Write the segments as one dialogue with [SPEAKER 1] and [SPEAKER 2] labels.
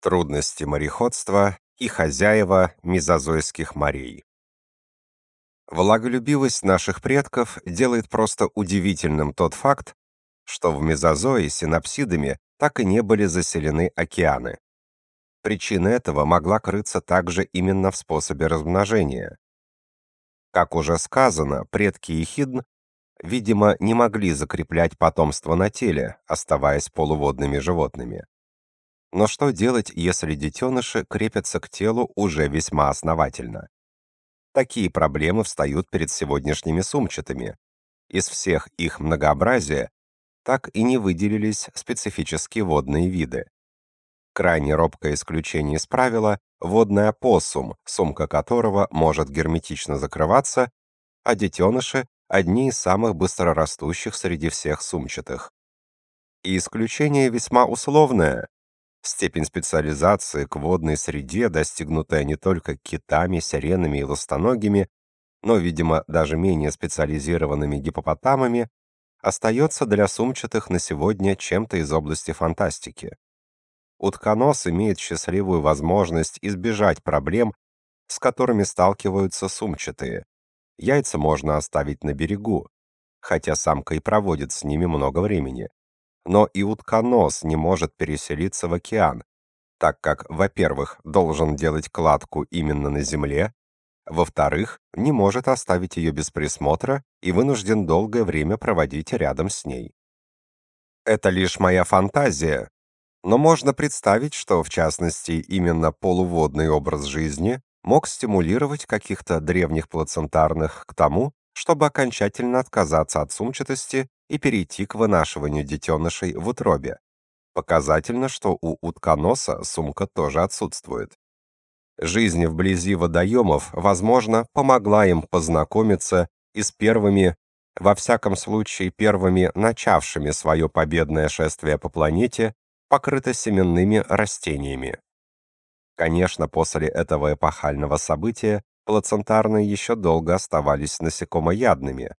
[SPEAKER 1] Трудности мореходства и хозяева мезозойских морей. Влаголюбивость наших предков делает просто удивительным тот факт, что в мезозое синапсидами так и не были заселены океаны. Причина этого могла крыться также именно в способе размножения. Как уже сказано, предки ехидн, видимо, не могли закреплять потомство на теле, оставаясь полуводными животными. Но что делать, если детеныши крепятся к телу уже весьма основательно? Такие проблемы встают перед сегодняшними сумчатыми. Из всех их многообразия так и не выделились специфические водные виды. Крайне робкое исключение из правила – водный опоссум, сумка которого может герметично закрываться, а детеныши – одни из самых быстрорастущих среди всех сумчатых. И исключение весьма условное, Степень специализации к водной среде, достигнутая не только китами, сиренами и ластоногими, но, видимо, даже менее специализированными гипопотамами, остается для сумчатых на сегодня чем-то из области фантастики. Утконос имеет счастливую возможность избежать проблем, с которыми сталкиваются сумчатые. Яйца можно оставить на берегу, хотя самка и проводит с ними много времени но и утконос не может переселиться в океан, так как, во-первых, должен делать кладку именно на земле, во-вторых, не может оставить ее без присмотра и вынужден долгое время проводить рядом с ней. Это лишь моя фантазия, но можно представить, что, в частности, именно полуводный образ жизни мог стимулировать каких-то древних плацентарных к тому, чтобы окончательно отказаться от сумчатости и перейти к вынашиванию детенышей в утробе. Показательно, что у утконоса сумка тоже отсутствует. Жизнь вблизи водоемов, возможно, помогла им познакомиться и с первыми, во всяком случае первыми начавшими свое победное шествие по планете, покрыто семенными растениями. Конечно, после этого эпохального события плацентарные еще долго оставались насекомоядными,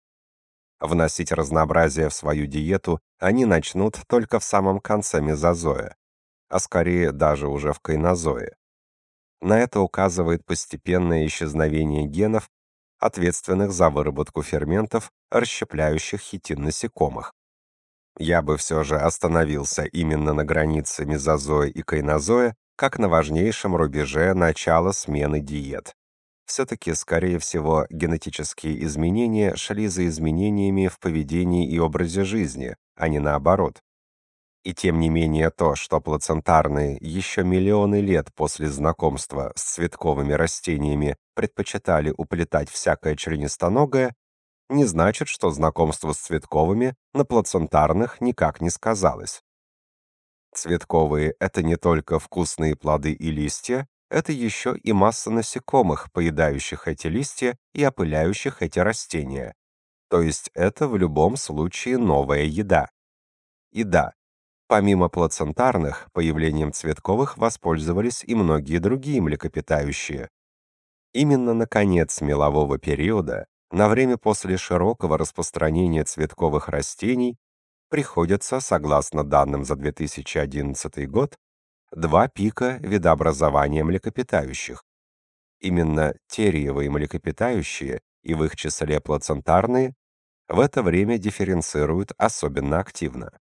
[SPEAKER 1] Вносить разнообразие в свою диету они начнут только в самом конце мезозоя, а скорее даже уже в кайнозое. На это указывает постепенное исчезновение генов, ответственных за выработку ферментов, расщепляющих хитин насекомых. Я бы все же остановился именно на границе мезозоя и кайнозоя, как на важнейшем рубеже начала смены диет все-таки, скорее всего, генетические изменения шли за изменениями в поведении и образе жизни, а не наоборот. И тем не менее то, что плацентарные еще миллионы лет после знакомства с цветковыми растениями предпочитали уплетать всякое членистоногое, не значит, что знакомство с цветковыми на плацентарных никак не сказалось. Цветковые — это не только вкусные плоды и листья, это еще и масса насекомых, поедающих эти листья и опыляющих эти растения. То есть это в любом случае новая еда. И да, помимо плацентарных, появлением цветковых воспользовались и многие другие млекопитающие. Именно на конец мелового периода, на время после широкого распространения цветковых растений, приходится, согласно данным за 2011 год, два пика видообразования млекопитающих. Именно териевые млекопитающие и в их числе плацентарные в это время дифференцируют особенно активно.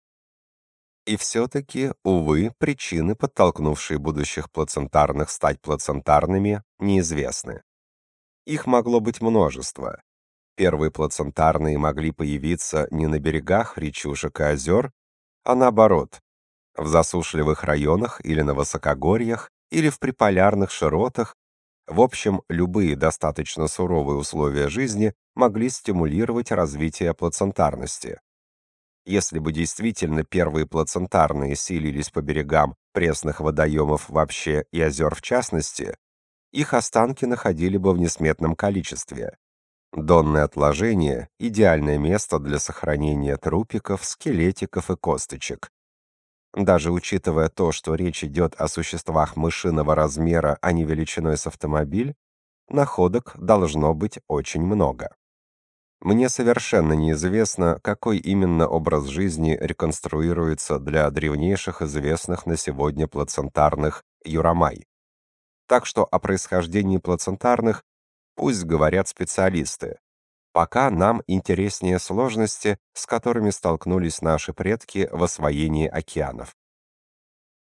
[SPEAKER 1] И все-таки, увы, причины, подтолкнувшие будущих плацентарных стать плацентарными, неизвестны. Их могло быть множество. Первые плацентарные могли появиться не на берегах речушек и озер, а наоборот, в засушливых районах или на высокогорьях, или в приполярных широтах, в общем, любые достаточно суровые условия жизни могли стимулировать развитие плацентарности. Если бы действительно первые плацентарные селились по берегам пресных водоемов вообще и озер в частности, их останки находили бы в несметном количестве. Донные отложения – идеальное место для сохранения трупиков, скелетиков и косточек. Даже учитывая то, что речь идет о существах мышиного размера, а не величиной с автомобиль, находок должно быть очень много. Мне совершенно неизвестно, какой именно образ жизни реконструируется для древнейших известных на сегодня плацентарных Юрамай. Так что о происхождении плацентарных пусть говорят специалисты. Пока нам интереснее сложности, с которыми столкнулись наши предки в освоении океанов.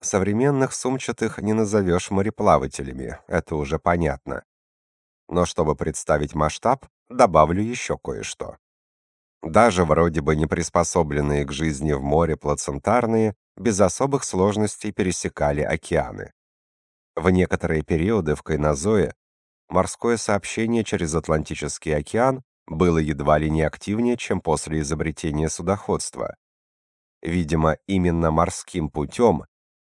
[SPEAKER 1] Современных сумчатых не назовешь мореплавателями, это уже понятно. Но чтобы представить масштаб, добавлю еще кое-что. Даже вроде бы не приспособленные к жизни в море плацентарные без особых сложностей пересекали океаны. В некоторые периоды в Кайнозое морское сообщение через Атлантический океан было едва ли не активнее, чем после изобретения судоходства. Видимо, именно морским путем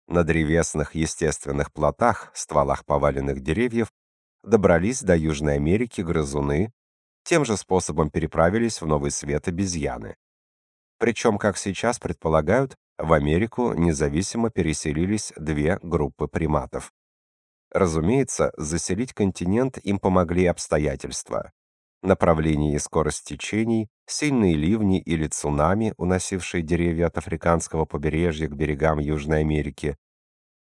[SPEAKER 1] на древесных естественных плотах, стволах поваленных деревьев, добрались до Южной Америки грызуны, тем же способом переправились в Новый Свет обезьяны. Причем, как сейчас предполагают, в Америку независимо переселились две группы приматов. Разумеется, заселить континент им помогли обстоятельства. Направление и скорость течений, сильные ливни или цунами, уносившие деревья от африканского побережья к берегам Южной Америки.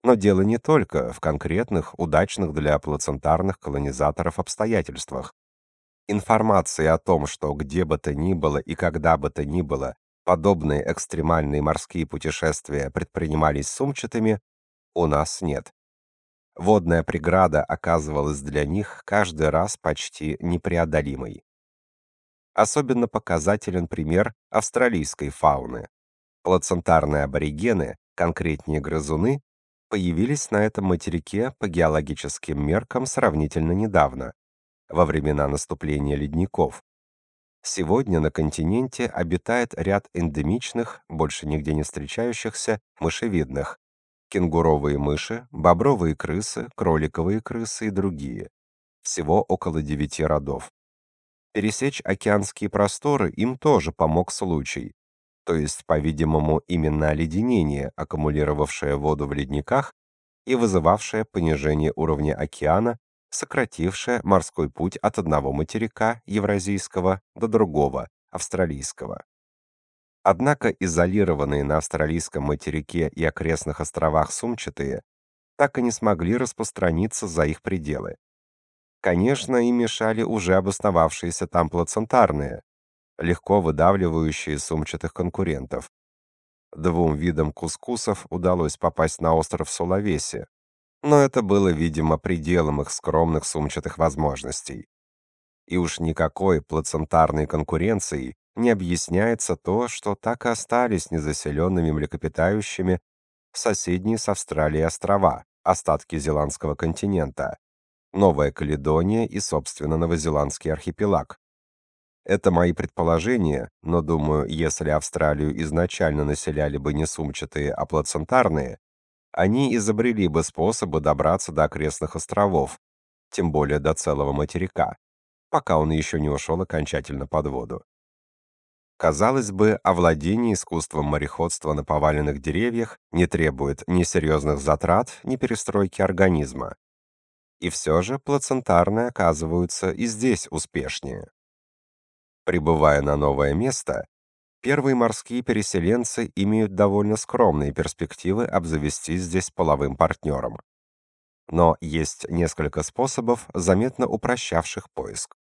[SPEAKER 1] Но дело не только в конкретных, удачных для плацентарных колонизаторов обстоятельствах. Информации о том, что где бы то ни было и когда бы то ни было подобные экстремальные морские путешествия предпринимались сумчатыми, у нас нет. Водная преграда оказывалась для них каждый раз почти непреодолимой. Особенно показателен пример австралийской фауны. Плацентарные аборигены, конкретнее грызуны, появились на этом материке по геологическим меркам сравнительно недавно, во времена наступления ледников. Сегодня на континенте обитает ряд эндемичных, больше нигде не встречающихся, мышевидных, кенгуровые мыши, бобровые крысы, кроликовые крысы и другие. Всего около девяти родов. Пересечь океанские просторы им тоже помог случай. То есть, по-видимому, именно оледенение, аккумулировавшее воду в ледниках и вызывавшее понижение уровня океана, сократившее морской путь от одного материка, евразийского, до другого, австралийского. Однако изолированные на австралийском материке и окрестных островах сумчатые так и не смогли распространиться за их пределы. Конечно, им мешали уже обосновавшиеся там плацентарные, легко выдавливающие сумчатых конкурентов. Двум видам кускусов удалось попасть на остров Сулавеси, но это было, видимо, пределом их скромных сумчатых возможностей. И уж никакой плацентарной конкуренцией не объясняется то, что так и остались незаселенными млекопитающими соседние с Австралией острова, остатки Зеландского континента, Новая Каледония и, собственно, Новозеландский архипелаг. Это мои предположения, но думаю, если Австралию изначально населяли бы не сумчатые, а плацентарные, они изобрели бы способы добраться до окрестных островов, тем более до целого материка, пока он еще не ушел окончательно под воду. Казалось бы, овладение искусством мореходства на поваленных деревьях не требует ни серьезных затрат, ни перестройки организма. И все же плацентарные оказываются и здесь успешнее. Прибывая на новое место, первые морские переселенцы имеют довольно скромные перспективы обзавестись здесь половым партнером. Но есть несколько способов, заметно упрощавших поиск.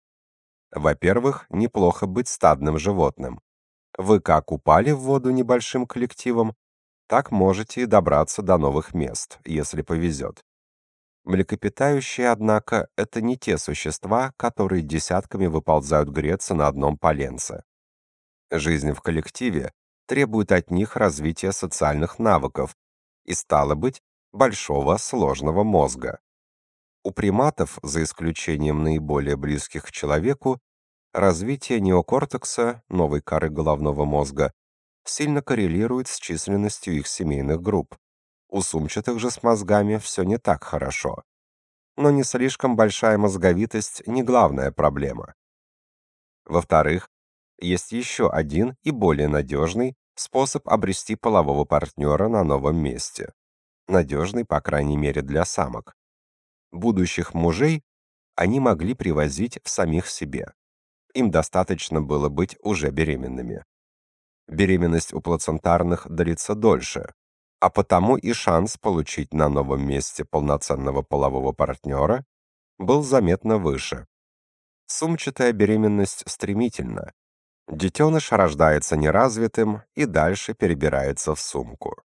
[SPEAKER 1] Во-первых, неплохо быть стадным животным. Вы как упали в воду небольшим коллективом, так можете и добраться до новых мест, если повезет. Млекопитающие, однако, это не те существа, которые десятками выползают греться на одном поленце. Жизнь в коллективе требует от них развития социальных навыков и, стало быть, большого сложного мозга. У приматов, за исключением наиболее близких к человеку, развитие неокортекса, новой коры головного мозга, сильно коррелирует с численностью их семейных групп. У сумчатых же с мозгами все не так хорошо. Но не слишком большая мозговитость не главная проблема. Во-вторых, есть еще один и более надежный способ обрести полового партнера на новом месте. Надежный, по крайней мере, для самок. Будущих мужей они могли привозить в самих себе. Им достаточно было быть уже беременными. Беременность у плацентарных длится дольше, а потому и шанс получить на новом месте полноценного полового партнера был заметно выше. Сумчатая беременность стремительна. Детеныш рождается неразвитым и дальше перебирается в сумку.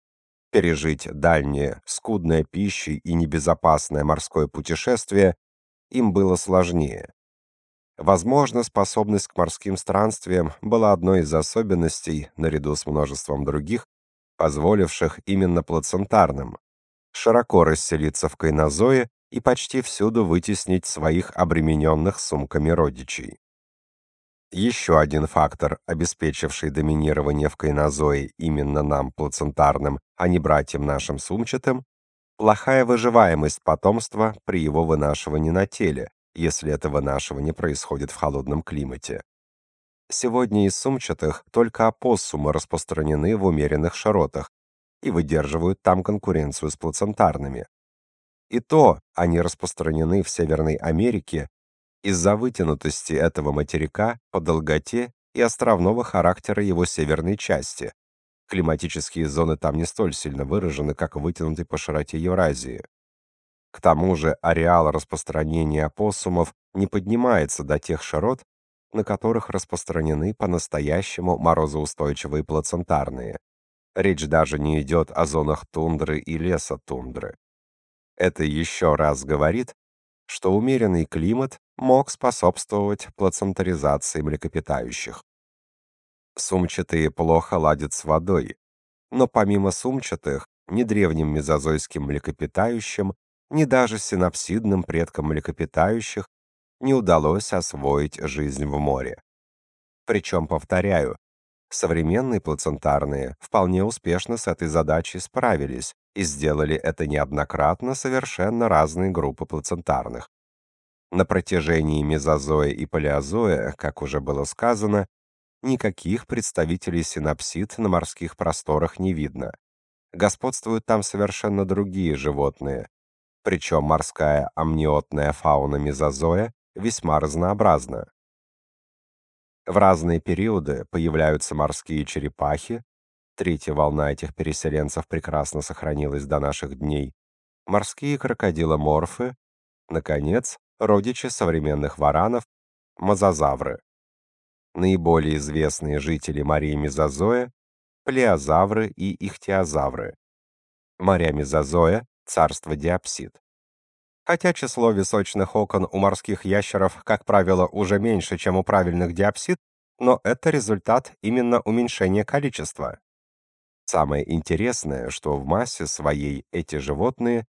[SPEAKER 1] Пережить дальнее, скудное пищей и небезопасное морское путешествие им было сложнее. Возможно, способность к морским странствиям была одной из особенностей, наряду с множеством других, позволивших именно плацентарным широко расселиться в кайнозое и почти всюду вытеснить своих обремененных сумками родичей. Еще один фактор, обеспечивший доминирование в кайнозое именно нам, плацентарным, а не братьям нашим сумчатым, плохая выживаемость потомства при его вынашивании на теле, если это вынашивание происходит в холодном климате. Сегодня из сумчатых только опоссумы распространены в умеренных широтах и выдерживают там конкуренцию с плацентарными. И то они распространены в Северной Америке из-за вытянутости этого материка по долготе и островного характера его северной части. Климатические зоны там не столь сильно выражены, как вытянуты по широте Евразии. К тому же ареал распространения опоссумов не поднимается до тех широт, на которых распространены по-настоящему морозоустойчивые плацентарные. Речь даже не идет о зонах тундры и леса тундры. Это еще раз говорит, что умеренный климат мог способствовать плацентаризации млекопитающих. Сумчатые плохо ладят с водой, но помимо сумчатых, ни древним мезозойским млекопитающим, ни даже синапсидным предкам млекопитающих не удалось освоить жизнь в море. Причем, повторяю, современные плацентарные вполне успешно с этой задачей справились и сделали это неоднократно совершенно разные группы плацентарных. На протяжении мезозоя и палеозоя, как уже было сказано, никаких представителей синапсид на морских просторах не видно. Господствуют там совершенно другие животные, причем морская амниотная фауна мезозоя весьма разнообразна. В разные периоды появляются морские черепахи, третья волна этих переселенцев прекрасно сохранилась до наших дней, морские крокодиломорфы, наконец, родичи современных варанов, мозазавры. Наиболее известные жители морей Мезозоя – плеозавры и ихтиозавры. Моря Мезозоя – царство диапсид. Хотя число височных окон у морских ящеров, как правило, уже меньше, чем у правильных диапсид, но это результат именно уменьшения количества. Самое интересное, что в массе своей эти животные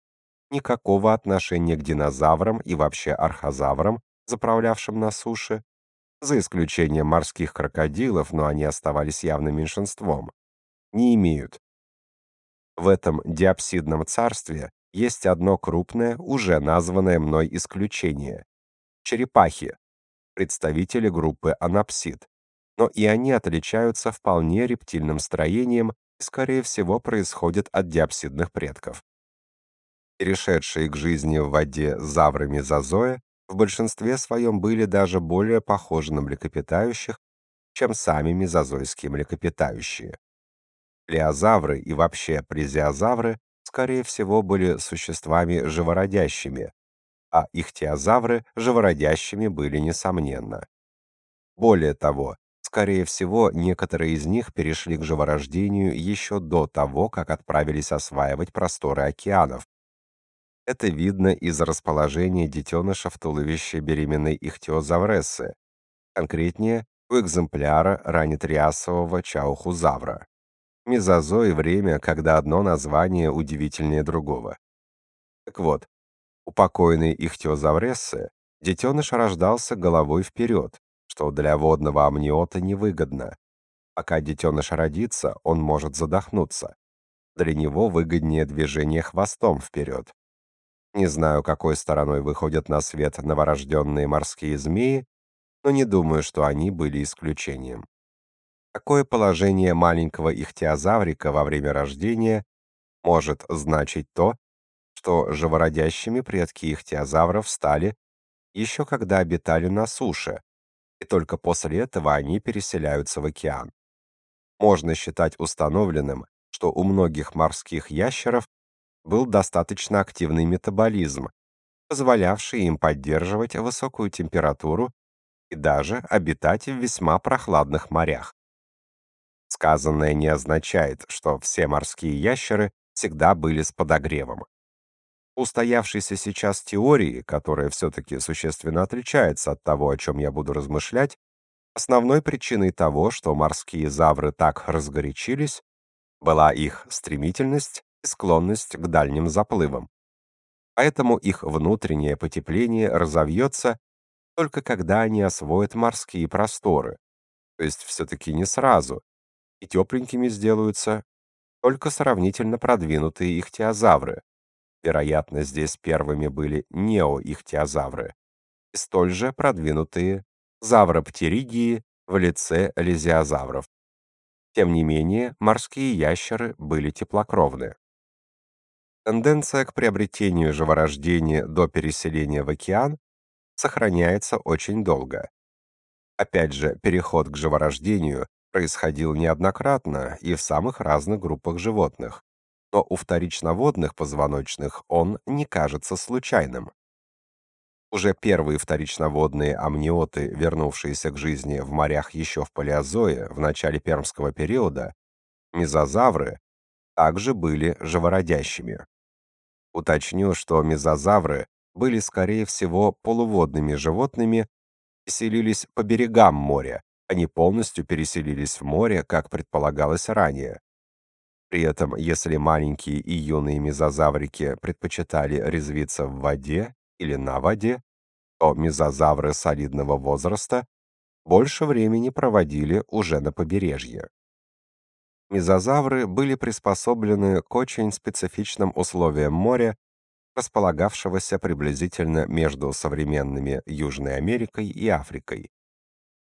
[SPEAKER 1] никакого отношения к динозаврам и вообще архозаврам, заправлявшим на суше, за исключением морских крокодилов, но они оставались явным меньшинством, не имеют. В этом диапсидном царстве есть одно крупное, уже названное мной исключение черепахи, представители группы анапсид. Но и они отличаются вполне рептильным строением скорее всего происходят от диапсидных предков. Перешедшие к жизни в воде завры мезозоя в большинстве своем были даже более похожи на млекопитающих, чем сами мезозойские млекопитающие. Плеозавры и вообще презиозавры скорее всего, были существами живородящими, а ихтиозавры живородящими были несомненно. Более того, скорее всего, некоторые из них перешли к живорождению еще до того, как отправились осваивать просторы океанов. Это видно из расположения детеныша в туловище беременной ихтиозаврессы, конкретнее, у экземпляра раннетриасового чаухузавра. Мезозой — время, когда одно название удивительнее другого. Так вот, у покойной ихтиозаврессы детеныш рождался головой вперед, что для водного амниота невыгодно. Пока детеныш родится, он может задохнуться. Для него выгоднее движение хвостом вперед. Не знаю, какой стороной выходят на свет новорожденные морские змеи, но не думаю, что они были исключением. Такое положение маленького ихтиозаврика во время рождения может значить то, что живородящими предки ихтиозавров стали еще когда обитали на суше, и только после этого они переселяются в океан. Можно считать установленным, что у многих морских ящеров был достаточно активный метаболизм, позволявший им поддерживать высокую температуру и даже обитать в весьма прохладных морях. Сказанное не означает, что все морские ящеры всегда были с подогревом. Устоявшейся сейчас теории, которая все-таки существенно отличается от того, о чем я буду размышлять, основной причиной того, что морские завры так разгорячились, была их стремительность и склонность к дальним заплывам. Поэтому их внутреннее потепление разовьется только когда они освоят морские просторы, то есть все-таки не сразу, и тепленькими сделаются только сравнительно продвинутые ихтиозавры. Вероятно, здесь первыми были неоихтиозавры, столь же продвинутые завроптеригии в лице лизиозавров. Тем не менее, морские ящеры были теплокровны. Тенденция к приобретению живорождения до переселения в океан сохраняется очень долго. Опять же, переход к живорождению происходил неоднократно и в самых разных группах животных, но у вторичноводных позвоночных он не кажется случайным. Уже первые вторичноводные амниоты, вернувшиеся к жизни в морях еще в палеозое, в начале пермского периода, мезозавры, также были живородящими. Уточню, что мезозавры были, скорее всего, полуводными животными и селились по берегам моря, а не полностью переселились в море, как предполагалось ранее. При этом, если маленькие и юные мезозаврики предпочитали резвиться в воде или на воде, то мезозавры солидного возраста больше времени проводили уже на побережье. Мезозавры были приспособлены к очень специфичным условиям моря располагавшегося приблизительно между современными Южной Америкой и Африкой.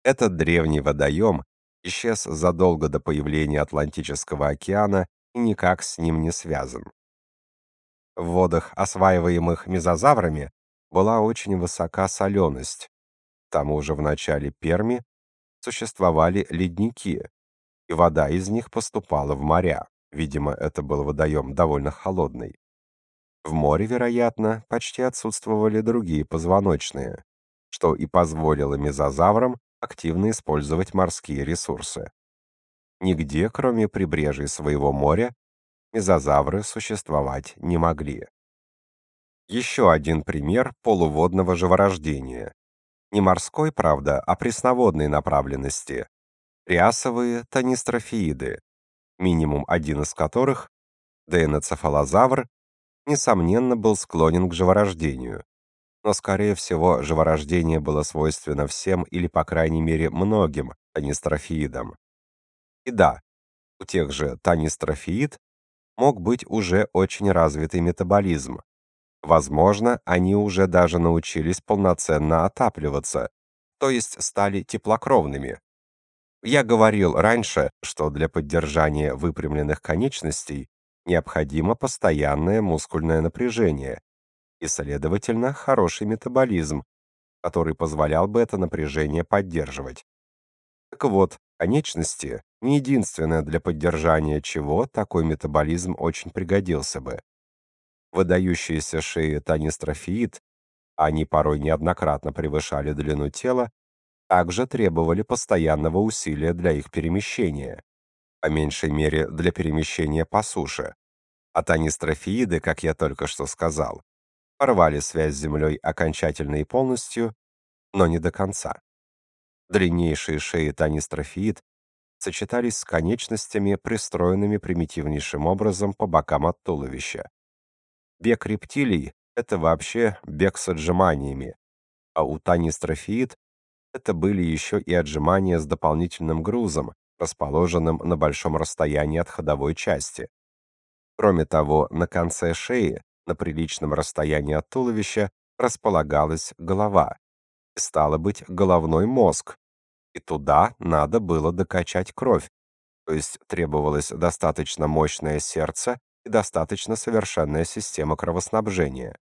[SPEAKER 1] Этот древний водоем исчез задолго до появления Атлантического океана и никак с ним не связан. В водах, осваиваемых мезозаврами, была очень высока соленость. К тому же в начале Перми существовали ледники, и вода из них поступала в моря. Видимо, это был водоем довольно холодный. В море, вероятно, почти отсутствовали другие позвоночные, что и позволило мезозаврам активно использовать морские ресурсы. Нигде, кроме прибрежий своего моря, мезозавры существовать не могли. Еще один пример полуводного живорождения. Не морской, правда, а пресноводной направленности. Рясовые тонистрофииды, минимум один из которых, дейноцефалозавр, несомненно, был склонен к живорождению. Но, скорее всего, живорождение было свойственно всем или, по крайней мере, многим танистрофиидам. И да, у тех же танистрофиид мог быть уже очень развитый метаболизм. Возможно, они уже даже научились полноценно отапливаться, то есть стали теплокровными. Я говорил раньше, что для поддержания выпрямленных конечностей необходимо постоянное мускульное напряжение и, следовательно, хороший метаболизм, который позволял бы это напряжение поддерживать. Так вот, конечности не единственное для поддержания чего такой метаболизм очень пригодился бы. Выдающиеся шеи танистрофиид, они порой неоднократно превышали длину тела, также требовали постоянного усилия для их перемещения по меньшей мере для перемещения по суше. А танистрофииды, как я только что сказал, порвали связь с землей окончательно и полностью, но не до конца. Длиннейшие шеи танистрофиид сочетались с конечностями, пристроенными примитивнейшим образом по бокам от туловища. Бег рептилий — это вообще бег с отжиманиями, а у танистрофиид это были еще и отжимания с дополнительным грузом, расположенным на большом расстоянии от ходовой части. Кроме того, на конце шеи, на приличном расстоянии от туловища, располагалась голова, стало быть, головной мозг, и туда надо было докачать кровь, то есть требовалось достаточно мощное сердце и достаточно совершенная система кровоснабжения.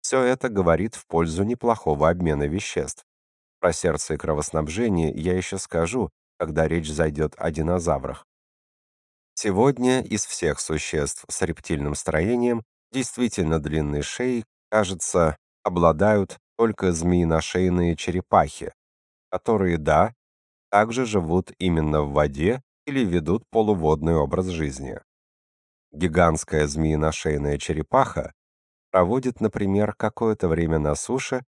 [SPEAKER 1] Все это говорит в пользу неплохого обмена веществ. Про сердце и кровоснабжение я еще скажу, когда речь зайдет о динозаврах. Сегодня из всех существ с рептильным строением действительно длинные шеи, кажется, обладают только змеиношейные черепахи, которые, да, также живут именно в воде или ведут полуводный образ жизни. Гигантская змеиношейная черепаха проводит, например, какое-то время на суше,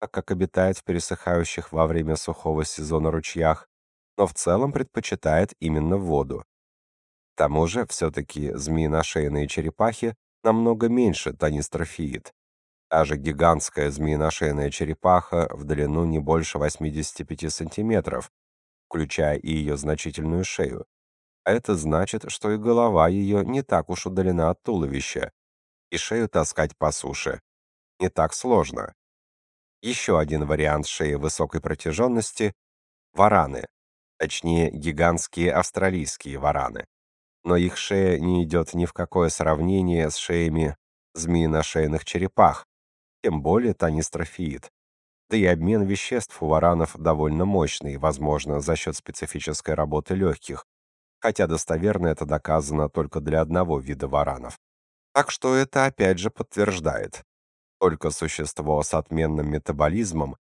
[SPEAKER 1] так как обитает в пересыхающих во время сухого сезона ручьях, но в целом предпочитает именно воду. К тому же, все-таки змеиношейные черепахи намного меньше тонистрофиид. Та же гигантская змеиношейная черепаха в длину не больше 85 сантиметров, включая и ее значительную шею. А это значит, что и голова ее не так уж удалена от туловища, и шею таскать по суше не так сложно. Еще один вариант шеи высокой протяженности – вараны, точнее гигантские австралийские вараны. Но их шея не идет ни в какое сравнение с шеями змеиношейных черепах, тем более тонистрофиид. Да и обмен веществ у варанов довольно мощный, возможно, за счет специфической работы легких, хотя достоверно это доказано только для одного вида варанов. Так что это опять же подтверждает. Только существо с отменным метаболизмом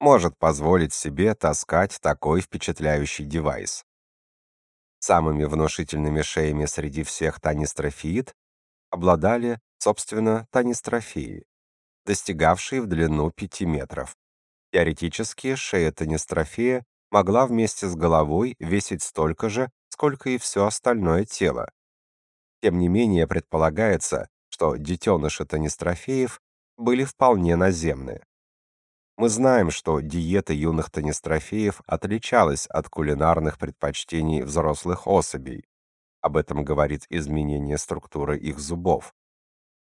[SPEAKER 1] может позволить себе таскать такой впечатляющий девайс. Самыми внушительными шеями среди всех танистрофиид обладали, собственно, танистрофии, достигавшие в длину 5 метров. Теоретически шея танистрофия могла вместе с головой весить столько же, сколько и все остальное тело. Тем не менее, предполагается, что детеныши танистрофеев были вполне наземные. Мы знаем, что диета юных танистрофеев отличалась от кулинарных предпочтений взрослых особей. Об этом говорит изменение структуры их зубов.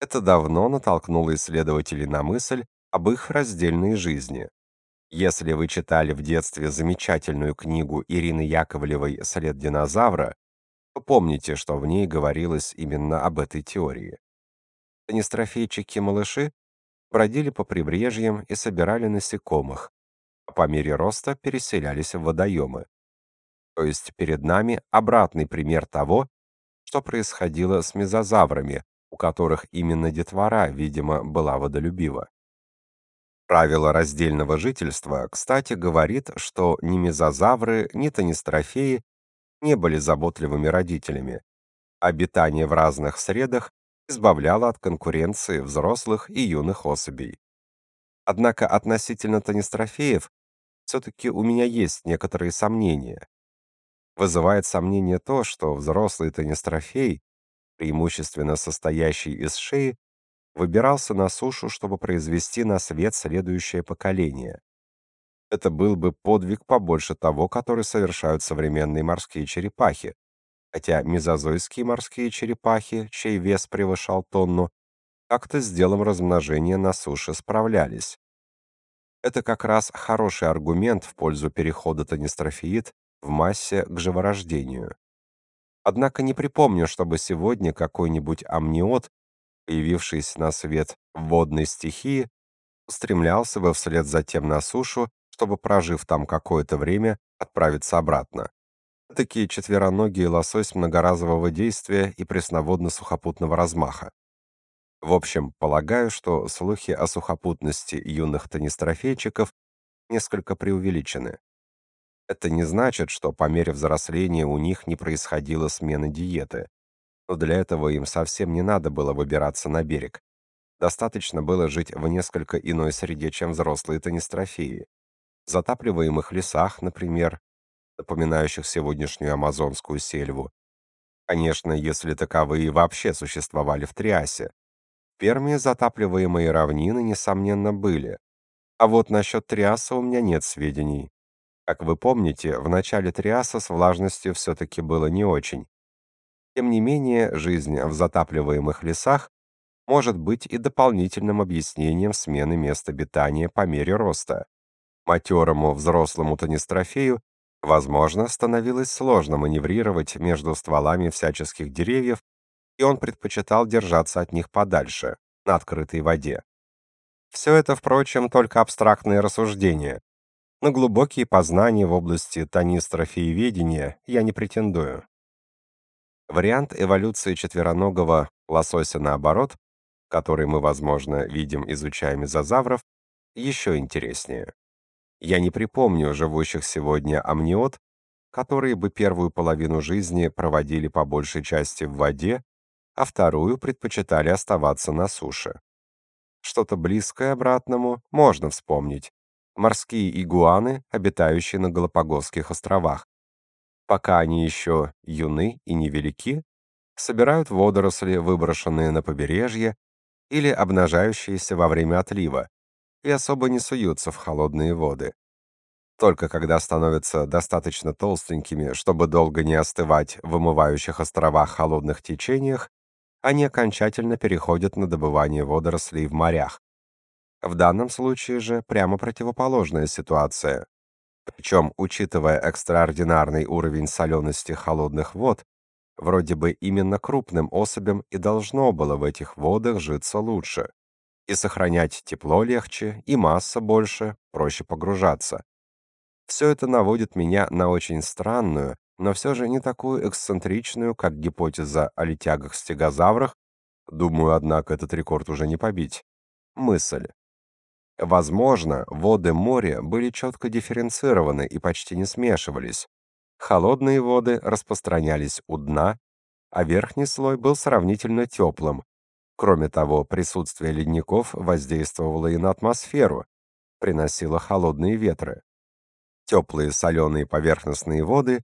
[SPEAKER 1] Это давно натолкнуло исследователей на мысль об их раздельной жизни. Если вы читали в детстве замечательную книгу Ирины Яковлевой «След динозавра», то помните, что в ней говорилось именно об этой теории. Танистрофейчики-малыши бродили по прибрежьям и собирали насекомых, а по мере роста переселялись в водоемы. То есть перед нами обратный пример того, что происходило с мезозаврами, у которых именно детвора, видимо, была водолюбива. Правило раздельного жительства, кстати, говорит, что ни мезозавры, ни тонистрофеи не были заботливыми родителями. Обитание в разных средах избавляло от конкуренции взрослых и юных особей. Однако относительно тонистрофеев все-таки у меня есть некоторые сомнения. Вызывает сомнение то, что взрослый тонистрофей, преимущественно состоящий из шеи, выбирался на сушу, чтобы произвести на свет следующее поколение. Это был бы подвиг побольше того, который совершают современные морские черепахи, хотя мезозойские морские черепахи, чей вес превышал тонну, как-то с делом размножения на суше справлялись. Это как раз хороший аргумент в пользу перехода тонистрофиид в массе к живорождению. Однако не припомню, чтобы сегодня какой-нибудь амниот появившийся на свет в водной стихии, устремлялся бы вслед за тем на сушу, чтобы, прожив там какое-то время, отправиться обратно. Такие четвероногие лосось многоразового действия и пресноводно-сухопутного размаха. В общем, полагаю, что слухи о сухопутности юных тонистрофейчиков несколько преувеличены. Это не значит, что по мере взросления у них не происходило смены диеты но для этого им совсем не надо было выбираться на берег. Достаточно было жить в несколько иной среде, чем взрослые тонистрофеи. В затапливаемых лесах, например, напоминающих сегодняшнюю амазонскую сельву. Конечно, если таковые вообще существовали в Триасе. В затапливаемые равнины, несомненно, были. А вот насчет Триаса у меня нет сведений. Как вы помните, в начале Триаса с влажностью все-таки было не очень. Тем не менее, жизнь в затапливаемых лесах может быть и дополнительным объяснением смены места обитания по мере роста. Матерому взрослому тонистрофею, возможно, становилось сложно маневрировать между стволами всяческих деревьев, и он предпочитал держаться от них подальше, на открытой воде. Все это, впрочем, только абстрактные рассуждения. На глубокие познания в области тонистрофееведения я не претендую. Вариант эволюции четвероногого лосося наоборот, который мы, возможно, видим, изучая мезозавров, еще интереснее. Я не припомню живущих сегодня амниот, которые бы первую половину жизни проводили по большей части в воде, а вторую предпочитали оставаться на суше. Что-то близкое обратному можно вспомнить. Морские игуаны, обитающие на Галапагосских островах. Пока они еще юны и невелики, собирают водоросли, выброшенные на побережье или обнажающиеся во время отлива, и особо не суются в холодные воды. Только когда становятся достаточно толстенькими, чтобы долго не остывать в вымывающих островах холодных течениях, они окончательно переходят на добывание водорослей в морях. В данном случае же прямо противоположная ситуация. Причем, учитывая экстраординарный уровень солености холодных вод, вроде бы именно крупным особям и должно было в этих водах житься лучше. И сохранять тепло легче, и масса больше, проще погружаться. Все это наводит меня на очень странную, но все же не такую эксцентричную, как гипотеза о летягах-стегозаврах, думаю, однако, этот рекорд уже не побить, мысль. Возможно, воды моря были четко дифференцированы и почти не смешивались. Холодные воды распространялись у дна, а верхний слой был сравнительно теплым. Кроме того, присутствие ледников воздействовало и на атмосферу, приносило холодные ветры. Теплые соленые поверхностные воды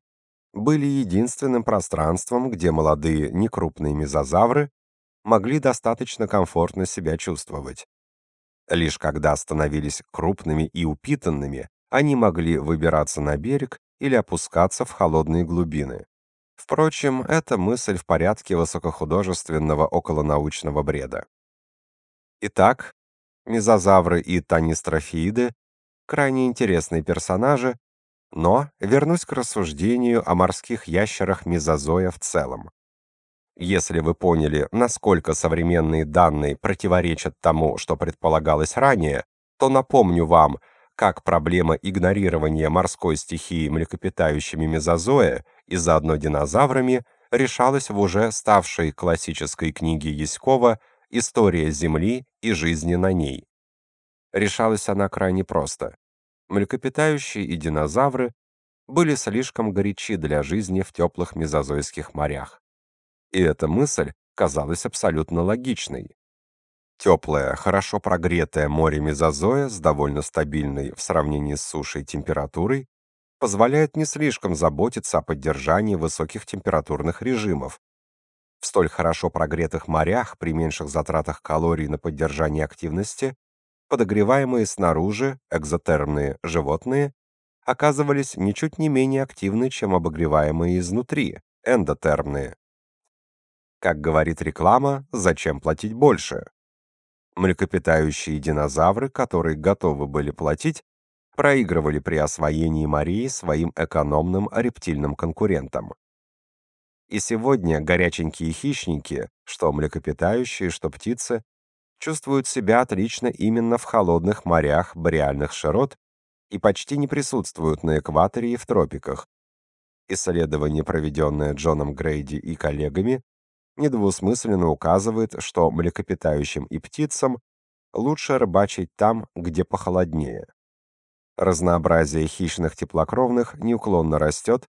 [SPEAKER 1] были единственным пространством, где молодые некрупные мезозавры могли достаточно комфортно себя чувствовать. Лишь когда становились крупными и упитанными, они могли выбираться на берег или опускаться в холодные глубины. Впрочем, эта мысль в порядке высокохудожественного околонаучного бреда. Итак, мезозавры и танистрофииды — крайне интересные персонажи, но вернусь к рассуждению о морских ящерах мезозоя в целом. Если вы поняли, насколько современные данные противоречат тому, что предполагалось ранее, то напомню вам, как проблема игнорирования морской стихии млекопитающими мезозоя и заодно динозаврами решалась в уже ставшей классической книге Яськова «История Земли и жизни на ней». Решалась она крайне просто млекопитающие и динозавры были слишком горячи для жизни в теплых мезозойских морях. И эта мысль казалась абсолютно логичной. Теплое, хорошо прогретое море мезозоя с довольно стабильной в сравнении с сушей температурой позволяет не слишком заботиться о поддержании высоких температурных режимов. В столь хорошо прогретых морях при меньших затратах калорий на поддержание активности подогреваемые снаружи экзотермные животные оказывались ничуть не менее активны, чем обогреваемые изнутри эндотермные. Как говорит реклама, зачем платить больше? Млекопитающие динозавры, которые готовы были платить, проигрывали при освоении морей своим экономным рептильным конкурентам. И сегодня горяченькие хищники, что млекопитающие, что птицы, чувствуют себя отлично именно в холодных морях бореальных широт и почти не присутствуют на экваторе и в тропиках. Исследование, проведенное Джоном Грейди и коллегами, недвусмысленно указывает, что млекопитающим и птицам лучше рыбачить там, где похолоднее. Разнообразие хищных теплокровных неуклонно растет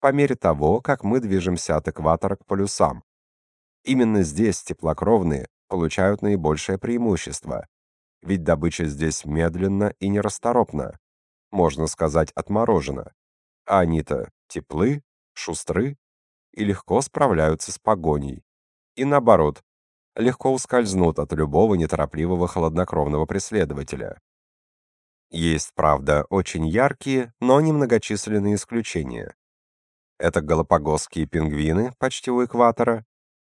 [SPEAKER 1] по мере того, как мы движемся от экватора к полюсам. Именно здесь теплокровные получают наибольшее преимущество, ведь добыча здесь медленно и нерасторопна, можно сказать, отморожена, а они-то теплы, шустры и легко справляются с погоней. И наоборот, легко ускользнут от любого неторопливого холоднокровного преследователя. Есть, правда, очень яркие, но немногочисленные исключения. Это галапагосские пингвины почти у экватора,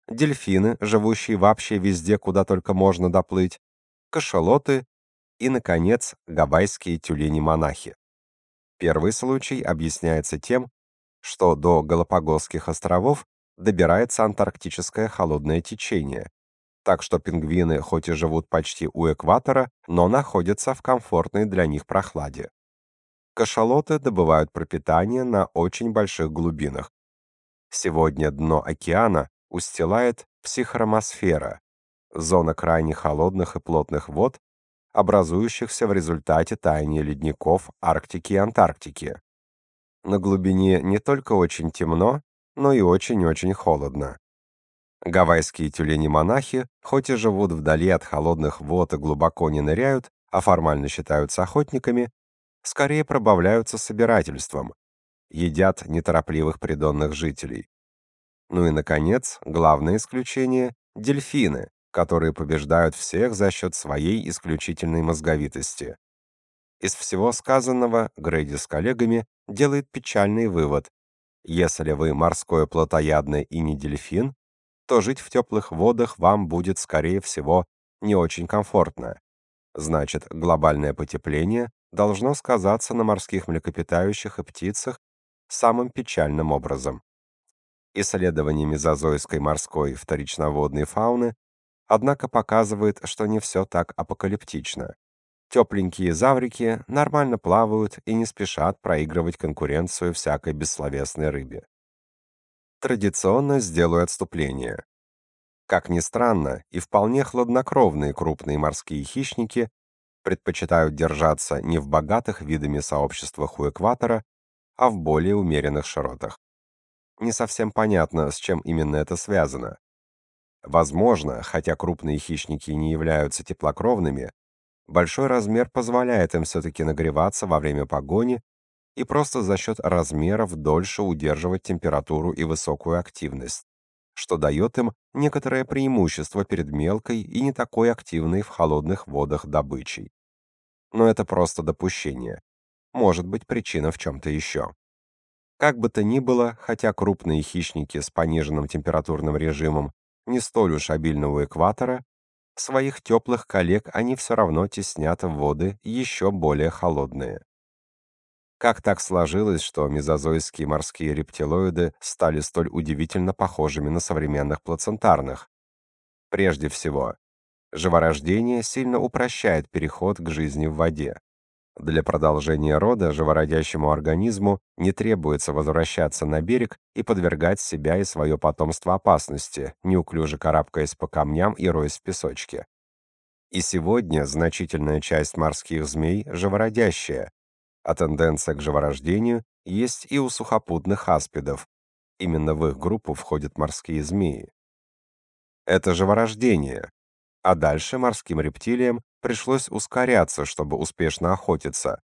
[SPEAKER 1] дельфины, живущие вообще везде, куда только можно доплыть, кашалоты и, наконец, гавайские тюлени-монахи. Первый случай объясняется тем, что до Галапагосских островов добирается антарктическое холодное течение, так что пингвины хоть и живут почти у экватора, но находятся в комфортной для них прохладе. Кашалоты добывают пропитание на очень больших глубинах, Сегодня дно океана устилает психромосфера, зона крайне холодных и плотных вод, образующихся в результате таяния ледников Арктики и Антарктики. На глубине не только очень темно, но и очень-очень холодно. Гавайские тюлени-монахи, хоть и живут вдали от холодных вод и глубоко не ныряют, а формально считаются охотниками, скорее пробавляются собирательством, едят неторопливых придонных жителей. Ну и, наконец, главное исключение – дельфины, которые побеждают всех за счет своей исключительной мозговитости. Из всего сказанного Грейди с коллегами делает печальный вывод. Если вы морское плотоядное и не дельфин, то жить в теплых водах вам будет, скорее всего, не очень комфортно. Значит, глобальное потепление должно сказаться на морских млекопитающих и птицах самым печальным образом. Исследование мезозойской морской вторичноводной фауны, однако, показывает, что не все так апокалиптично. Тепленькие заврики нормально плавают и не спешат проигрывать конкуренцию всякой бессловесной рыбе. Традиционно сделаю отступление. Как ни странно, и вполне хладнокровные крупные морские хищники предпочитают держаться не в богатых видами сообществах у экватора, а в более умеренных широтах. Не совсем понятно, с чем именно это связано. Возможно, хотя крупные хищники не являются теплокровными, большой размер позволяет им все-таки нагреваться во время погони и просто за счет размеров дольше удерживать температуру и высокую активность, что дает им некоторое преимущество перед мелкой и не такой активной в холодных водах добычей. Но это просто допущение может быть причина в чем-то еще. Как бы то ни было, хотя крупные хищники с пониженным температурным режимом не столь уж обильны у экватора, своих теплых коллег они все равно теснят в воды еще более холодные. Как так сложилось, что мезозойские морские рептилоиды стали столь удивительно похожими на современных плацентарных? Прежде всего, живорождение сильно упрощает переход к жизни в воде. Для продолжения рода живородящему организму не требуется возвращаться на берег и подвергать себя и свое потомство опасности, неуклюже карабкаясь по камням и роясь в песочке. И сегодня значительная часть морских змей живородящая, а тенденция к живорождению есть и у сухопутных аспидов. Именно в их группу входят морские змеи. Это живорождение, а дальше морским рептилиям пришлось ускоряться, чтобы успешно охотиться,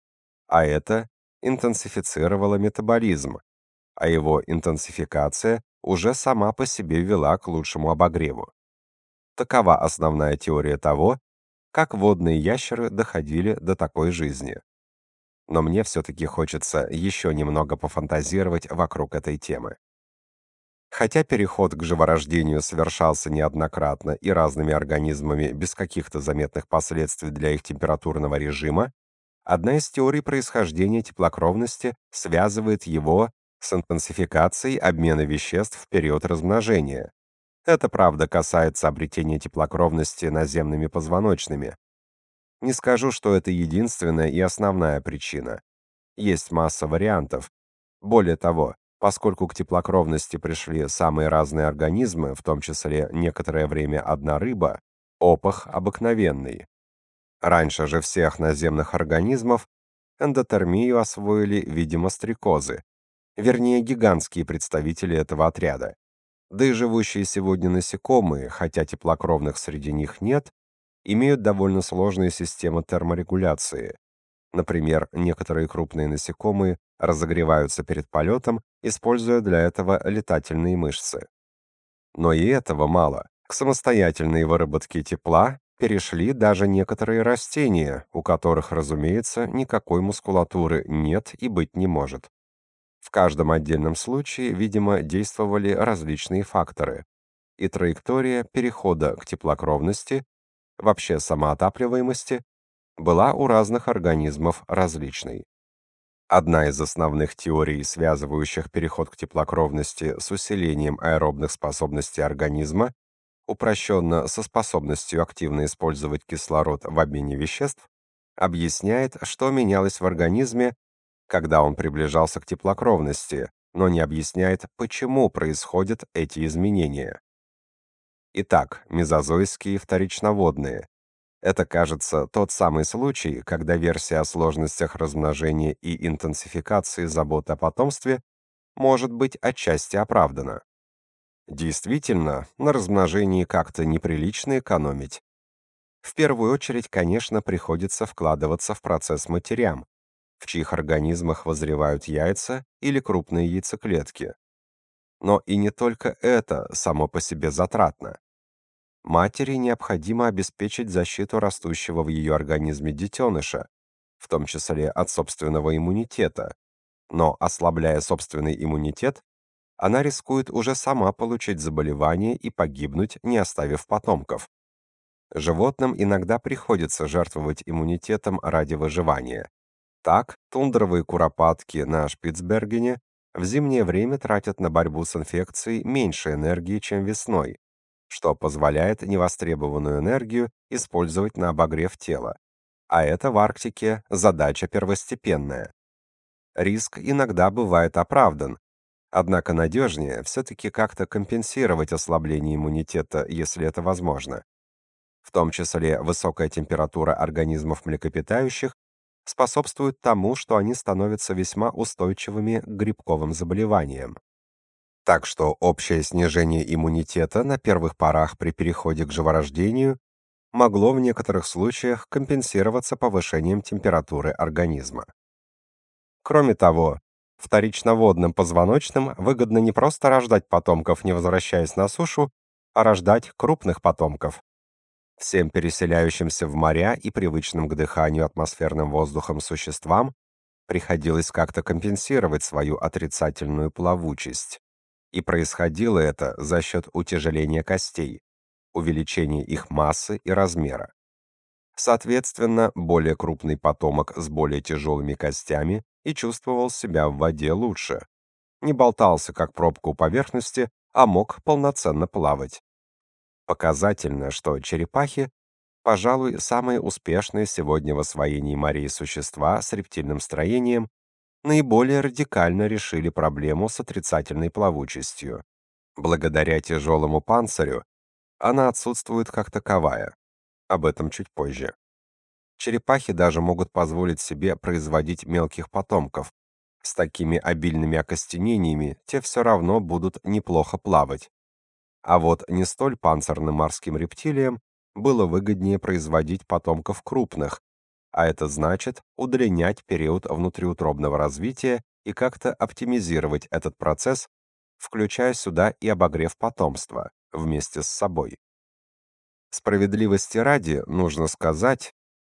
[SPEAKER 1] а это интенсифицировало метаболизм, а его интенсификация уже сама по себе вела к лучшему обогреву. Такова основная теория того, как водные ящеры доходили до такой жизни. Но мне все-таки хочется еще немного пофантазировать вокруг этой темы. Хотя переход к живорождению совершался неоднократно и разными организмами без каких-то заметных последствий для их температурного режима, одна из теорий происхождения теплокровности связывает его с интенсификацией обмена веществ в период размножения. Это, правда, касается обретения теплокровности наземными позвоночными. Не скажу, что это единственная и основная причина. Есть масса вариантов. Более того, Поскольку к теплокровности пришли самые разные организмы, в том числе некоторое время одна рыба, опах обыкновенный. Раньше же всех наземных организмов эндотермию освоили, видимо, стрекозы, вернее, гигантские представители этого отряда. Да и живущие сегодня насекомые, хотя теплокровных среди них нет, имеют довольно сложные системы терморегуляции. Например, некоторые крупные насекомые разогреваются перед полетом, используя для этого летательные мышцы. Но и этого мало. К самостоятельной выработке тепла перешли даже некоторые растения, у которых, разумеется, никакой мускулатуры нет и быть не может. В каждом отдельном случае, видимо, действовали различные факторы. И траектория перехода к теплокровности, вообще самоотапливаемости, была у разных организмов различной. Одна из основных теорий, связывающих переход к теплокровности с усилением аэробных способностей организма, упрощенно со способностью активно использовать кислород в обмене веществ, объясняет, что менялось в организме, когда он приближался к теплокровности, но не объясняет, почему происходят эти изменения. Итак, мезозойские вторичноводные. Это, кажется, тот самый случай, когда версия о сложностях размножения и интенсификации заботы о потомстве может быть отчасти оправдана. Действительно, на размножении как-то неприлично экономить. В первую очередь, конечно, приходится вкладываться в процесс матерям, в чьих организмах возревают яйца или крупные яйцеклетки. Но и не только это само по себе затратно. Матери необходимо обеспечить защиту растущего в ее организме детеныша, в том числе от собственного иммунитета. Но ослабляя собственный иммунитет, она рискует уже сама получить заболевание и погибнуть, не оставив потомков. Животным иногда приходится жертвовать иммунитетом ради выживания. Так, тундровые куропатки на Шпицбергене в зимнее время тратят на борьбу с инфекцией меньше энергии, чем весной, что позволяет невостребованную энергию использовать на обогрев тела. А это в Арктике задача первостепенная. Риск иногда бывает оправдан, однако надежнее все-таки как-то компенсировать ослабление иммунитета, если это возможно. В том числе высокая температура организмов млекопитающих способствует тому, что они становятся весьма устойчивыми к грибковым заболеваниям. Так что общее снижение иммунитета на первых порах при переходе к живорождению могло в некоторых случаях компенсироваться повышением температуры организма. Кроме того, вторичноводным позвоночным выгодно не просто рождать потомков, не возвращаясь на сушу, а рождать крупных потомков. Всем переселяющимся в моря и привычным к дыханию атмосферным воздухом существам приходилось как-то компенсировать свою отрицательную плавучесть. И происходило это за счет утяжеления костей, увеличения их массы и размера. Соответственно, более крупный потомок с более тяжелыми костями и чувствовал себя в воде лучше. Не болтался, как пробка у поверхности, а мог полноценно плавать. Показательно, что черепахи, пожалуй, самые успешные сегодня в освоении морей существа с рептильным строением, наиболее радикально решили проблему с отрицательной плавучестью. Благодаря тяжелому панцирю она отсутствует как таковая. Об этом чуть позже. Черепахи даже могут позволить себе производить мелких потомков. С такими обильными окостенениями те все равно будут неплохо плавать. А вот не столь панцирным морским рептилиям было выгоднее производить потомков крупных, а это значит удлинять период внутриутробного развития и как-то оптимизировать этот процесс, включая сюда и обогрев потомства вместе с собой. Справедливости ради, нужно сказать,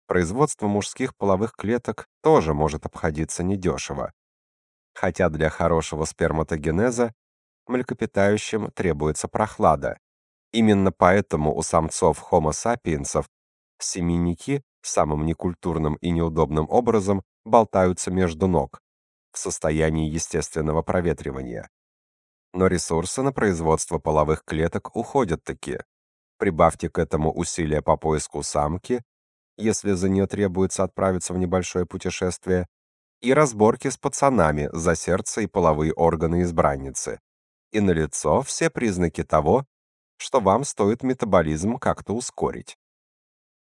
[SPEAKER 1] производство мужских половых клеток тоже может обходиться недешево. Хотя для хорошего сперматогенеза млекопитающим требуется прохлада. Именно поэтому у самцов Homo sapiens семенники самым некультурным и неудобным образом болтаются между ног в состоянии естественного проветривания. Но ресурсы на производство половых клеток уходят таки. Прибавьте к этому усилия по поиску самки, если за нее требуется отправиться в небольшое путешествие, и разборки с пацанами за сердце и половые органы избранницы и налицо все признаки того, что вам стоит метаболизм как-то ускорить.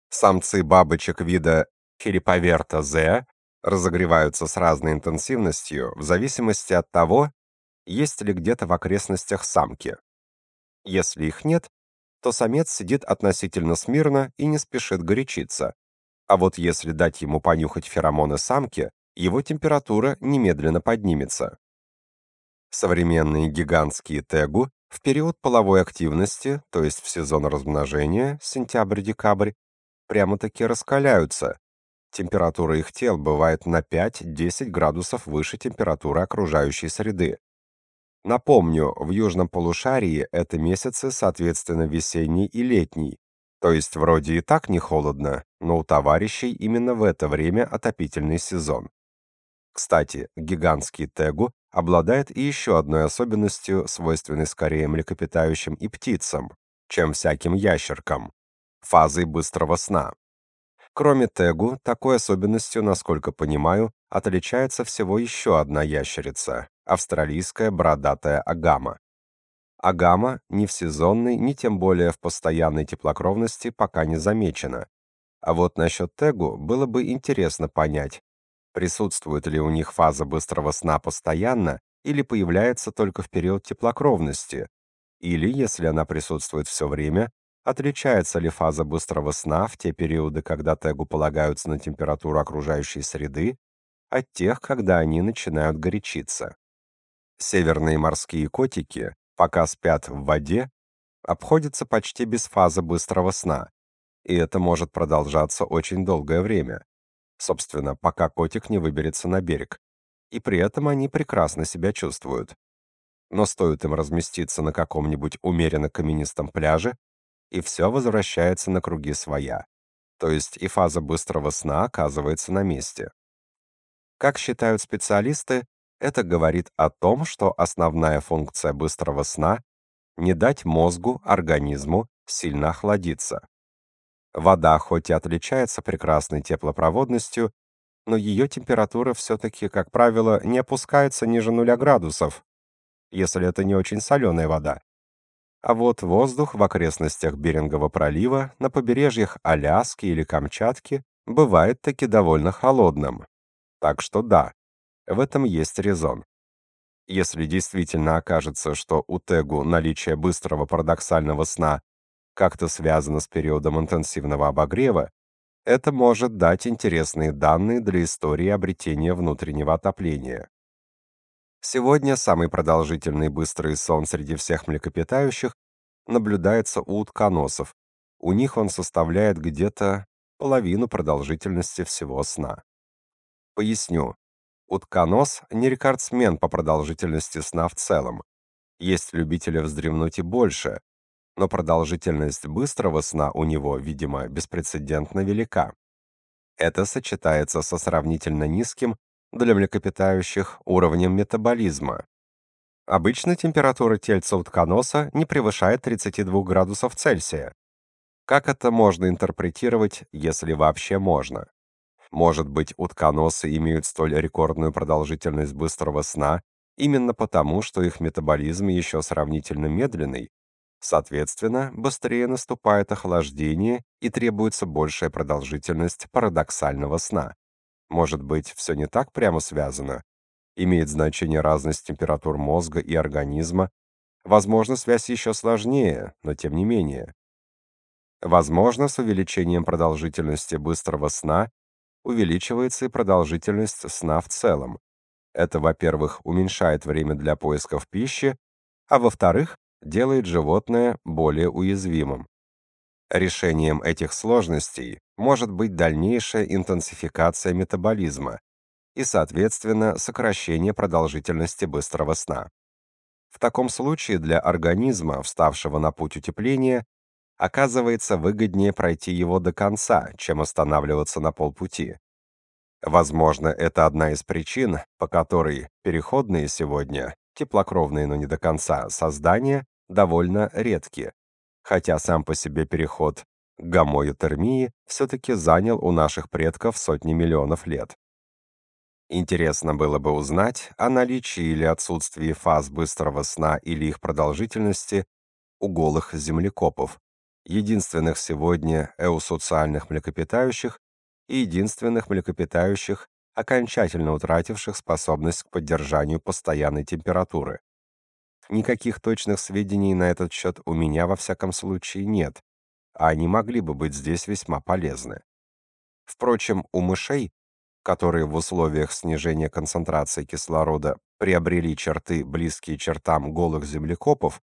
[SPEAKER 1] Самцы бабочек вида Хелиповерта Z разогреваются с разной интенсивностью в зависимости от того, есть ли где-то в окрестностях самки. Если их нет, то самец сидит относительно смирно и не спешит горячиться. А вот если дать ему понюхать феромоны самки, его температура немедленно поднимется. Современные гигантские тегу в период половой активности, то есть в сезон размножения, сентябрь-декабрь, прямо-таки раскаляются. Температура их тел бывает на 5-10 градусов выше температуры окружающей среды. Напомню, в южном полушарии это месяцы, соответственно, весенний и летний. То есть вроде и так не холодно, но у товарищей именно в это время отопительный сезон. Кстати, гигантский тегу обладает и еще одной особенностью, свойственной скорее млекопитающим и птицам, чем всяким ящеркам – фазой быстрого сна. Кроме тегу, такой особенностью, насколько понимаю, отличается всего еще одна ящерица – австралийская бородатая агама. Агама ни в сезонной, ни тем более в постоянной теплокровности пока не замечена. А вот насчет тегу было бы интересно понять, присутствует ли у них фаза быстрого сна постоянно или появляется только в период теплокровности, или, если она присутствует все время, Отличается ли фаза быстрого сна в те периоды, когда тегу полагаются на температуру окружающей среды, от тех, когда они начинают горячиться? Северные морские котики, пока спят в воде, обходятся почти без фазы быстрого сна, и это может продолжаться очень долгое время. Собственно, пока котик не выберется на берег. И при этом они прекрасно себя чувствуют. Но стоит им разместиться на каком-нибудь умеренно каменистом пляже, и все возвращается на круги своя. То есть и фаза быстрого сна оказывается на месте. Как считают специалисты, это говорит о том, что основная функция быстрого сна не дать мозгу, организму сильно охладиться. Вода хоть и отличается прекрасной теплопроводностью, но ее температура все-таки, как правило, не опускается ниже нуля градусов, если это не очень соленая вода. А вот воздух в окрестностях Берингового пролива, на побережьях Аляски или Камчатки бывает таки довольно холодным. Так что да, в этом есть резон. Если действительно окажется, что у Тегу наличие быстрого парадоксального сна как-то связано с периодом интенсивного обогрева, это может дать интересные данные для истории обретения внутреннего отопления. Сегодня самый продолжительный быстрый сон среди всех млекопитающих наблюдается у утконосов. У них он составляет где-то половину продолжительности всего сна. Поясню. Утконос не рекордсмен по продолжительности сна в целом. Есть любители вздремнуть и больше, но продолжительность быстрого сна у него, видимо, беспрецедентно велика. Это сочетается со сравнительно низким для млекопитающих уровнем метаболизма. Обычно температура тельца утконоса не превышает 32 градусов Цельсия. Как это можно интерпретировать, если вообще можно? Может быть, утконосы имеют столь рекордную продолжительность быстрого сна именно потому, что их метаболизм еще сравнительно медленный, Соответственно, быстрее наступает охлаждение и требуется большая продолжительность парадоксального сна. Может быть, все не так прямо связано? Имеет значение разность температур мозга и организма. Возможно, связь еще сложнее, но тем не менее. Возможно, с увеличением продолжительности быстрого сна увеличивается и продолжительность сна в целом. Это, во-первых, уменьшает время для поисков пищи, а во-вторых, делает животное более уязвимым. Решением этих сложностей может быть дальнейшая интенсификация метаболизма и, соответственно, сокращение продолжительности быстрого сна. В таком случае для организма, вставшего на путь утепления, оказывается выгоднее пройти его до конца, чем останавливаться на полпути. Возможно, это одна из причин, по которой переходные сегодня, теплокровные, но не до конца, создания довольно редкие, хотя сам по себе переход к гомоэотермии все-таки занял у наших предков сотни миллионов лет. Интересно было бы узнать о наличии или отсутствии фаз быстрого сна или их продолжительности у голых землекопов, единственных сегодня эусоциальных млекопитающих и единственных млекопитающих, окончательно утративших способность к поддержанию постоянной температуры. Никаких точных сведений на этот счет у меня во всяком случае нет, а они могли бы быть здесь весьма полезны. Впрочем, у мышей, которые в условиях снижения концентрации кислорода приобрели черты, близкие чертам голых землекопов,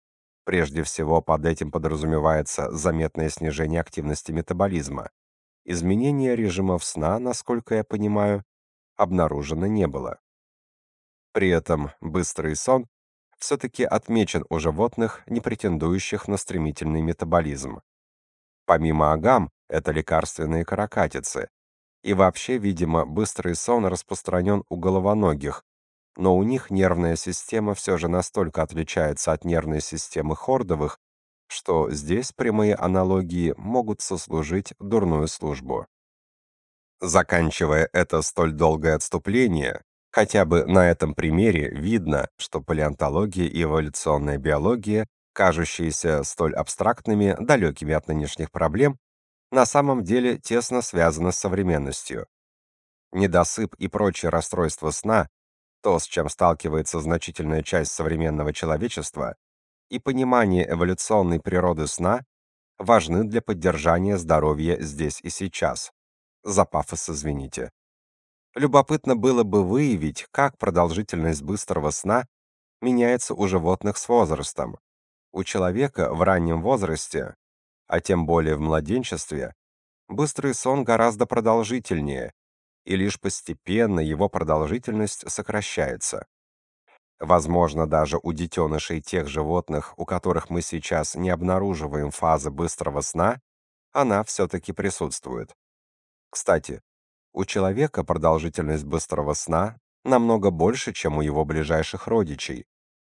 [SPEAKER 1] прежде всего под этим подразумевается заметное снижение активности метаболизма, изменения режимов сна, насколько я понимаю, обнаружено не было. При этом быстрый сон все-таки отмечен у животных, не претендующих на стремительный метаболизм. Помимо агам, это лекарственные каракатицы. И вообще, видимо, быстрый сон распространен у головоногих, но у них нервная система все же настолько отличается от нервной системы хордовых, что здесь прямые аналогии могут сослужить дурную службу. Заканчивая это столь долгое отступление, хотя бы на этом примере видно, что палеонтология и эволюционная биология, кажущиеся столь абстрактными, далекими от нынешних проблем, на самом деле тесно связаны с современностью. Недосып и прочие расстройства сна, то, с чем сталкивается значительная часть современного человечества, и понимание эволюционной природы сна важны для поддержания здоровья здесь и сейчас. За пафос извините. Любопытно было бы выявить, как продолжительность быстрого сна меняется у животных с возрастом. У человека в раннем возрасте, а тем более в младенчестве, быстрый сон гораздо продолжительнее, и лишь постепенно его продолжительность сокращается. Возможно, даже у детенышей тех животных, у которых мы сейчас не обнаруживаем фазы быстрого сна, она все-таки присутствует. Кстати, у человека продолжительность быстрого сна намного больше, чем у его ближайших родичей.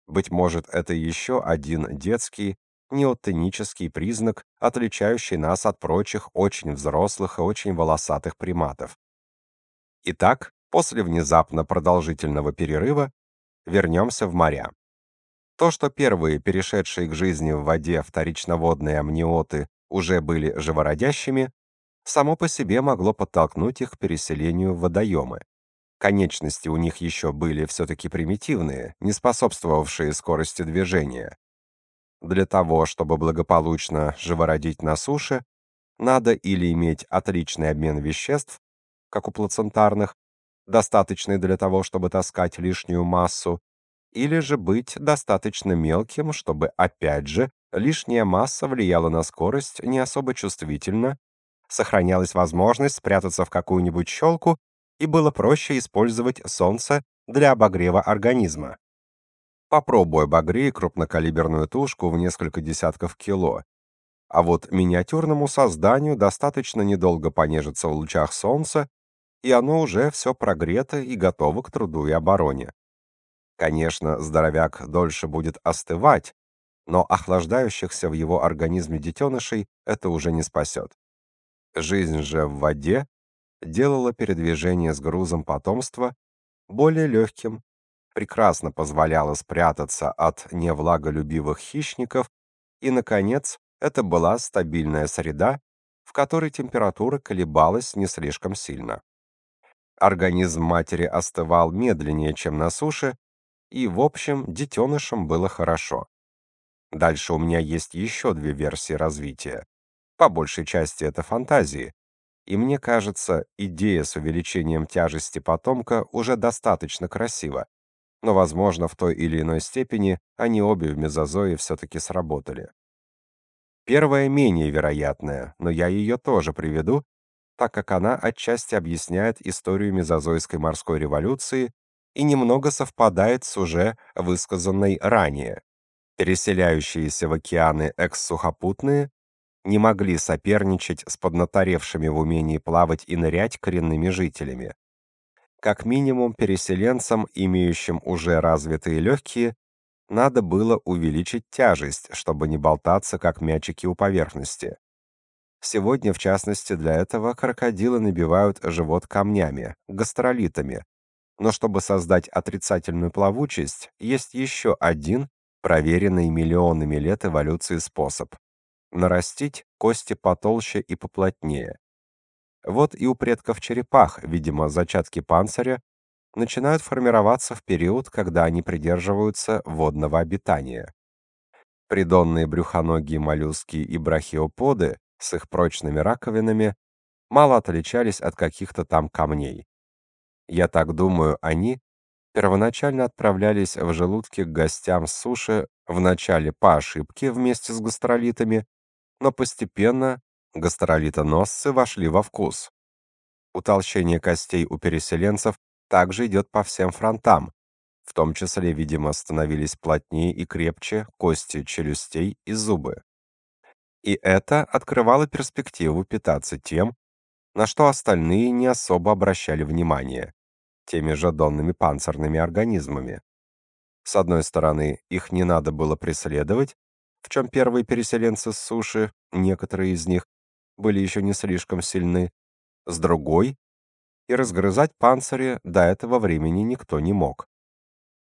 [SPEAKER 1] Быть может, это еще один детский, неотонический признак, отличающий нас от прочих очень взрослых и очень волосатых приматов. Итак, после внезапно продолжительного перерыва вернемся в моря. То, что первые, перешедшие к жизни в воде вторичноводные амниоты, уже были живородящими, само по себе могло подтолкнуть их к переселению в водоемы. Конечности у них еще были все-таки примитивные, не способствовавшие скорости движения. Для того, чтобы благополучно живородить на суше, надо или иметь отличный обмен веществ, как у плацентарных, достаточный для того, чтобы таскать лишнюю массу, или же быть достаточно мелким, чтобы, опять же, лишняя масса влияла на скорость не особо чувствительно, сохранялась возможность спрятаться в какую-нибудь щелку и было проще использовать солнце для обогрева организма. Попробуй обогрей крупнокалиберную тушку в несколько десятков кило. А вот миниатюрному созданию достаточно недолго понежиться в лучах солнца, и оно уже все прогрето и готово к труду и обороне. Конечно, здоровяк дольше будет остывать, но охлаждающихся в его организме детенышей это уже не спасет. Жизнь же в воде делала передвижение с грузом потомства более легким, прекрасно позволяла спрятаться от невлаголюбивых хищников, и, наконец, это была стабильная среда, в которой температура колебалась не слишком сильно. Организм матери остывал медленнее, чем на суше, и, в общем, детенышам было хорошо. Дальше у меня есть еще две версии развития. По большей части это фантазии. И мне кажется, идея с увеличением тяжести потомка уже достаточно красива. Но, возможно, в той или иной степени они обе в мезозое все-таки сработали. Первая менее вероятная, но я ее тоже приведу, так как она отчасти объясняет историю мезозойской морской революции и немного совпадает с уже высказанной ранее. Переселяющиеся в океаны экс-сухопутные не могли соперничать с поднаторевшими в умении плавать и нырять коренными жителями. Как минимум переселенцам, имеющим уже развитые легкие, надо было увеличить тяжесть, чтобы не болтаться как мячики у поверхности. Сегодня, в частности, для этого крокодилы набивают живот камнями, гастролитами. Но чтобы создать отрицательную плавучесть, есть еще один, проверенный миллионами лет эволюции способ нарастить кости потолще и поплотнее. Вот и у предков черепах, видимо, зачатки панциря начинают формироваться в период, когда они придерживаются водного обитания. Придонные брюхоногие моллюски и брахиоподы с их прочными раковинами мало отличались от каких-то там камней. Я так думаю, они первоначально отправлялись в желудки к гостям с суши вначале по ошибке вместе с гастролитами, но постепенно гастролитоносцы вошли во вкус. Утолщение костей у переселенцев также идет по всем фронтам, в том числе, видимо, становились плотнее и крепче кости челюстей и зубы и это открывало перспективу питаться тем, на что остальные не особо обращали внимание, теми же донными панцирными организмами. С одной стороны, их не надо было преследовать, в чем первые переселенцы с суши, некоторые из них, были еще не слишком сильны, с другой, и разгрызать панцири до этого времени никто не мог.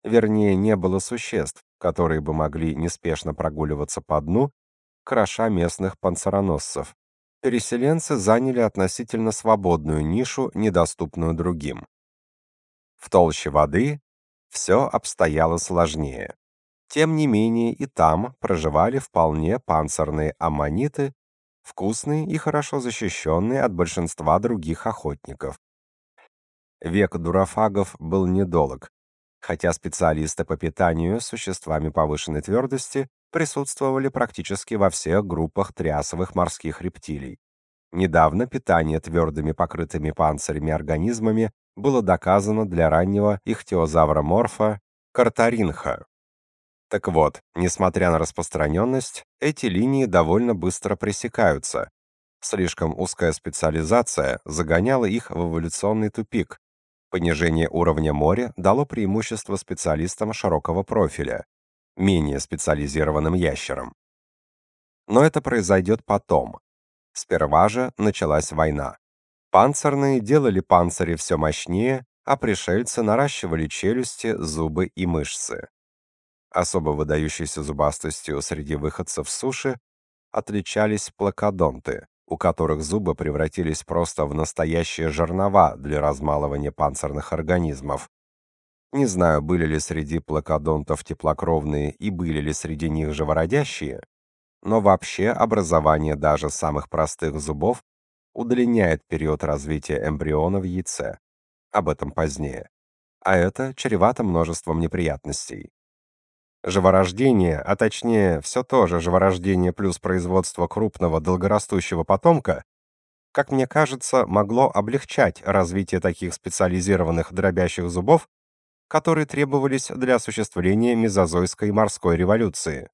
[SPEAKER 1] Вернее, не было существ, которые бы могли неспешно прогуливаться по дну, кроша местных панцироносцев. Переселенцы заняли относительно свободную нишу, недоступную другим. В толще воды все обстояло сложнее. Тем не менее и там проживали вполне панцирные аммониты, вкусные и хорошо защищенные от большинства других охотников. Век дурафагов был недолг, хотя специалисты по питанию существами повышенной твердости присутствовали практически во всех группах трясовых морских рептилий. Недавно питание твердыми покрытыми панцирями организмами было доказано для раннего ихтиозавра морфа Картаринха. Так вот, несмотря на распространенность, эти линии довольно быстро пресекаются. Слишком узкая специализация загоняла их в эволюционный тупик. Понижение уровня моря дало преимущество специалистам широкого профиля, менее специализированным ящерам. Но это произойдет потом. Сперва же началась война. Панцирные делали панцири все мощнее, а пришельцы наращивали челюсти, зубы и мышцы. Особо выдающейся зубастостью среди выходцев суши отличались плакодонты, у которых зубы превратились просто в настоящие жернова для размалывания панцирных организмов. Не знаю, были ли среди плакодонтов теплокровные и были ли среди них живородящие, но вообще образование даже самых простых зубов удлиняет период развития эмбриона в яйце. Об этом позднее. А это чревато множеством неприятностей. Живорождение, а точнее, все то же живорождение плюс производство крупного долгорастущего потомка, как мне кажется, могло облегчать развитие таких специализированных дробящих зубов, которые требовались для осуществления мезозойской морской революции.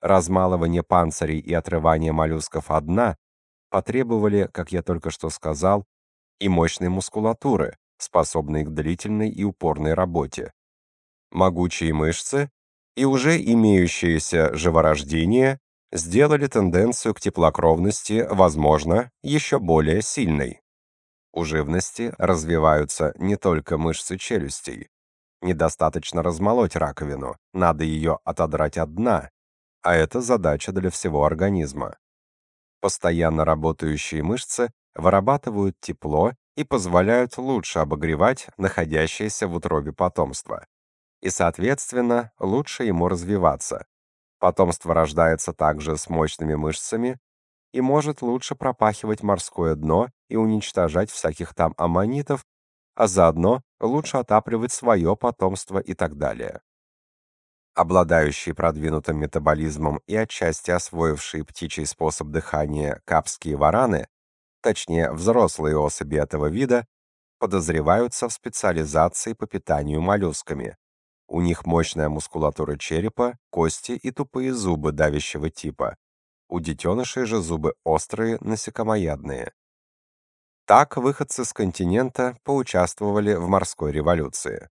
[SPEAKER 1] Размалывание панцирей и отрывание моллюсков от дна потребовали, как я только что сказал, и мощной мускулатуры, способной к длительной и упорной работе. Могучие мышцы и уже имеющееся живорождение сделали тенденцию к теплокровности, возможно, еще более сильной. У живности развиваются не только мышцы челюстей. Недостаточно размолоть раковину, надо ее отодрать от дна, а это задача для всего организма. Постоянно работающие мышцы вырабатывают тепло и позволяют лучше обогревать находящееся в утробе потомство. И, соответственно, лучше ему развиваться. Потомство рождается также с мощными мышцами и может лучше пропахивать морское дно и уничтожать всяких там аммонитов, а заодно лучше отапливать свое потомство и так далее обладающие продвинутым метаболизмом и отчасти освоившие птичий способ дыхания капские вараны, точнее взрослые особи этого вида, подозреваются в специализации по питанию моллюсками. У них мощная мускулатура черепа, кости и тупые зубы давящего типа. У детенышей же зубы острые, насекомоядные. Так выходцы с континента поучаствовали в морской революции.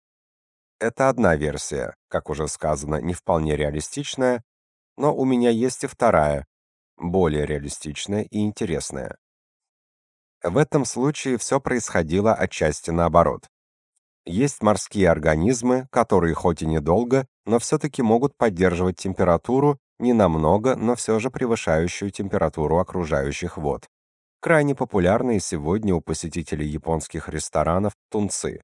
[SPEAKER 1] Это одна версия, как уже сказано, не вполне реалистичная, но у меня есть и вторая, более реалистичная и интересная. В этом случае все происходило отчасти наоборот. Есть морские организмы, которые хоть и недолго, но все-таки могут поддерживать температуру, не намного, но все же превышающую температуру окружающих вод. Крайне популярные сегодня у посетителей японских ресторанов тунцы.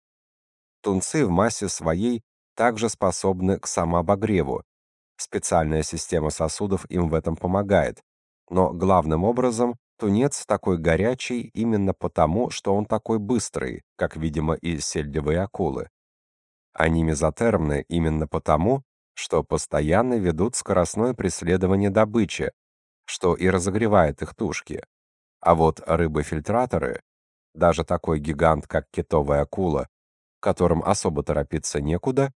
[SPEAKER 1] Тунцы в массе своей также способны к самообогреву. Специальная система сосудов им в этом помогает. Но главным образом тунец такой горячий именно потому, что он такой быстрый, как, видимо, и сельдевые акулы. Они мезотермны именно потому, что постоянно ведут скоростное преследование добычи, что и разогревает их тушки. А вот рыбы-фильтраторы, даже такой гигант, как китовая акула, которым особо торопиться некуда,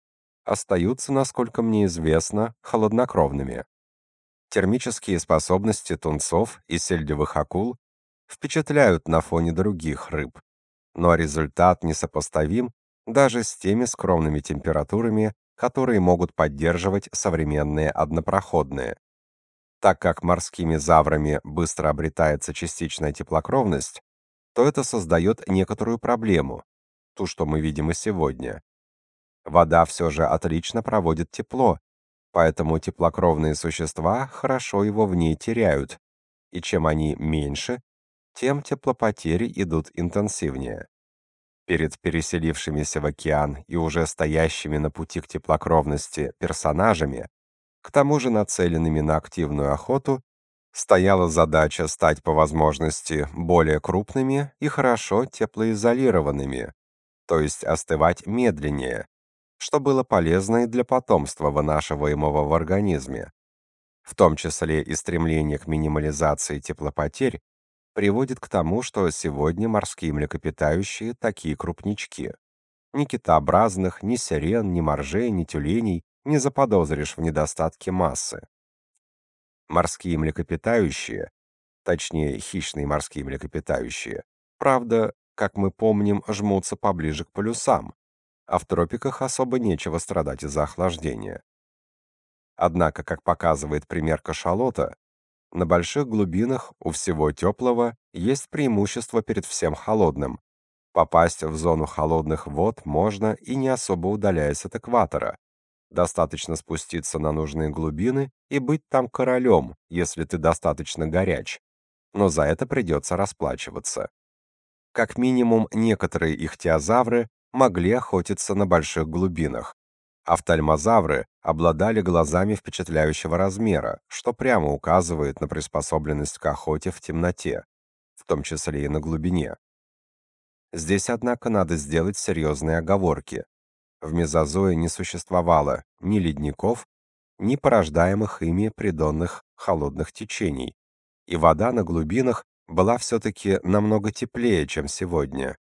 [SPEAKER 1] остаются, насколько мне известно, холоднокровными. Термические способности тунцов и сельдевых акул впечатляют на фоне других рыб, но результат несопоставим даже с теми скромными температурами, которые могут поддерживать современные однопроходные. Так как морскими заврами быстро обретается частичная теплокровность, то это создает некоторую проблему, ту, что мы видим и сегодня. Вода все же отлично проводит тепло, поэтому теплокровные существа хорошо его в ней теряют, и чем они меньше, тем теплопотери идут интенсивнее. Перед переселившимися в океан и уже стоящими на пути к теплокровности персонажами, к тому же нацеленными на активную охоту, стояла задача стать по возможности более крупными и хорошо теплоизолированными, то есть остывать медленнее, что было полезно и для потомства, вынашиваемого в организме. В том числе и стремление к минимализации теплопотерь приводит к тому, что сегодня морские млекопитающие такие крупнички. Ни китообразных, ни сирен, ни моржей, ни тюленей не заподозришь в недостатке массы. Морские млекопитающие, точнее хищные морские млекопитающие, правда, как мы помним, жмутся поближе к полюсам, а в тропиках особо нечего страдать из-за охлаждения. Однако, как показывает пример кашалота, на больших глубинах у всего теплого есть преимущество перед всем холодным. Попасть в зону холодных вод можно и не особо удаляясь от экватора. Достаточно спуститься на нужные глубины и быть там королем, если ты достаточно горяч. Но за это придется расплачиваться. Как минимум, некоторые ихтиозавры могли охотиться на больших глубинах. Офтальмозавры обладали глазами впечатляющего размера, что прямо указывает на приспособленность к охоте в темноте, в том числе и на глубине. Здесь, однако, надо сделать серьезные оговорки. В мезозое не существовало ни ледников, ни порождаемых ими придонных холодных течений, и вода на глубинах была все-таки намного теплее, чем сегодня.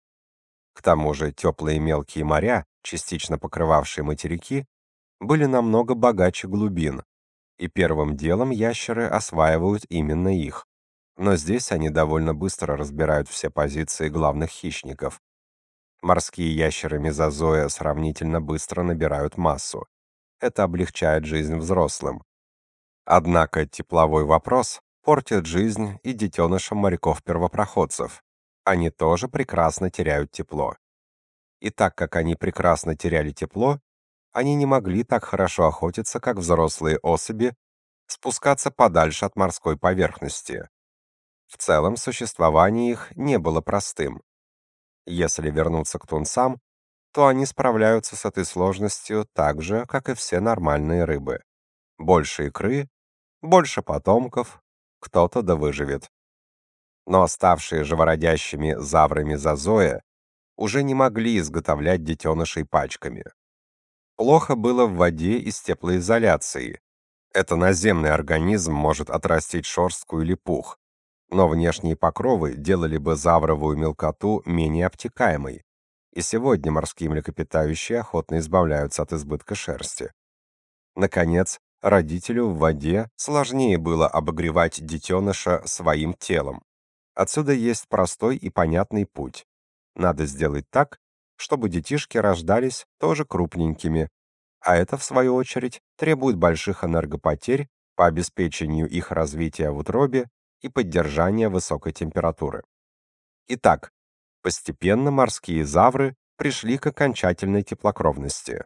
[SPEAKER 1] К тому же теплые мелкие моря, частично покрывавшие материки, были намного богаче глубин, и первым делом ящеры осваивают именно их. Но здесь они довольно быстро разбирают все позиции главных хищников. Морские ящеры мезозоя сравнительно быстро набирают массу. Это облегчает жизнь взрослым. Однако тепловой вопрос портит жизнь и детенышам моряков-первопроходцев они тоже прекрасно теряют тепло. И так как они прекрасно теряли тепло, они не могли так хорошо охотиться, как взрослые особи, спускаться подальше от морской поверхности. В целом, существование их не было простым. Если вернуться к тунцам, то они справляются с этой сложностью так же, как и все нормальные рыбы. Больше икры, больше потомков, кто-то да выживет но ставшие живородящими заврами зазоя уже не могли изготовлять детенышей пачками. Плохо было в воде и с теплоизоляцией. Это наземный организм может отрастить шерстку или пух, но внешние покровы делали бы завровую мелкоту менее обтекаемой, и сегодня морские млекопитающие охотно избавляются от избытка шерсти. Наконец, родителю в воде сложнее было обогревать детеныша своим телом. Отсюда есть простой и понятный путь. Надо сделать так, чтобы детишки рождались тоже крупненькими, а это, в свою очередь, требует больших энергопотерь по обеспечению их развития в утробе и поддержания высокой температуры. Итак, постепенно морские завры пришли к окончательной теплокровности.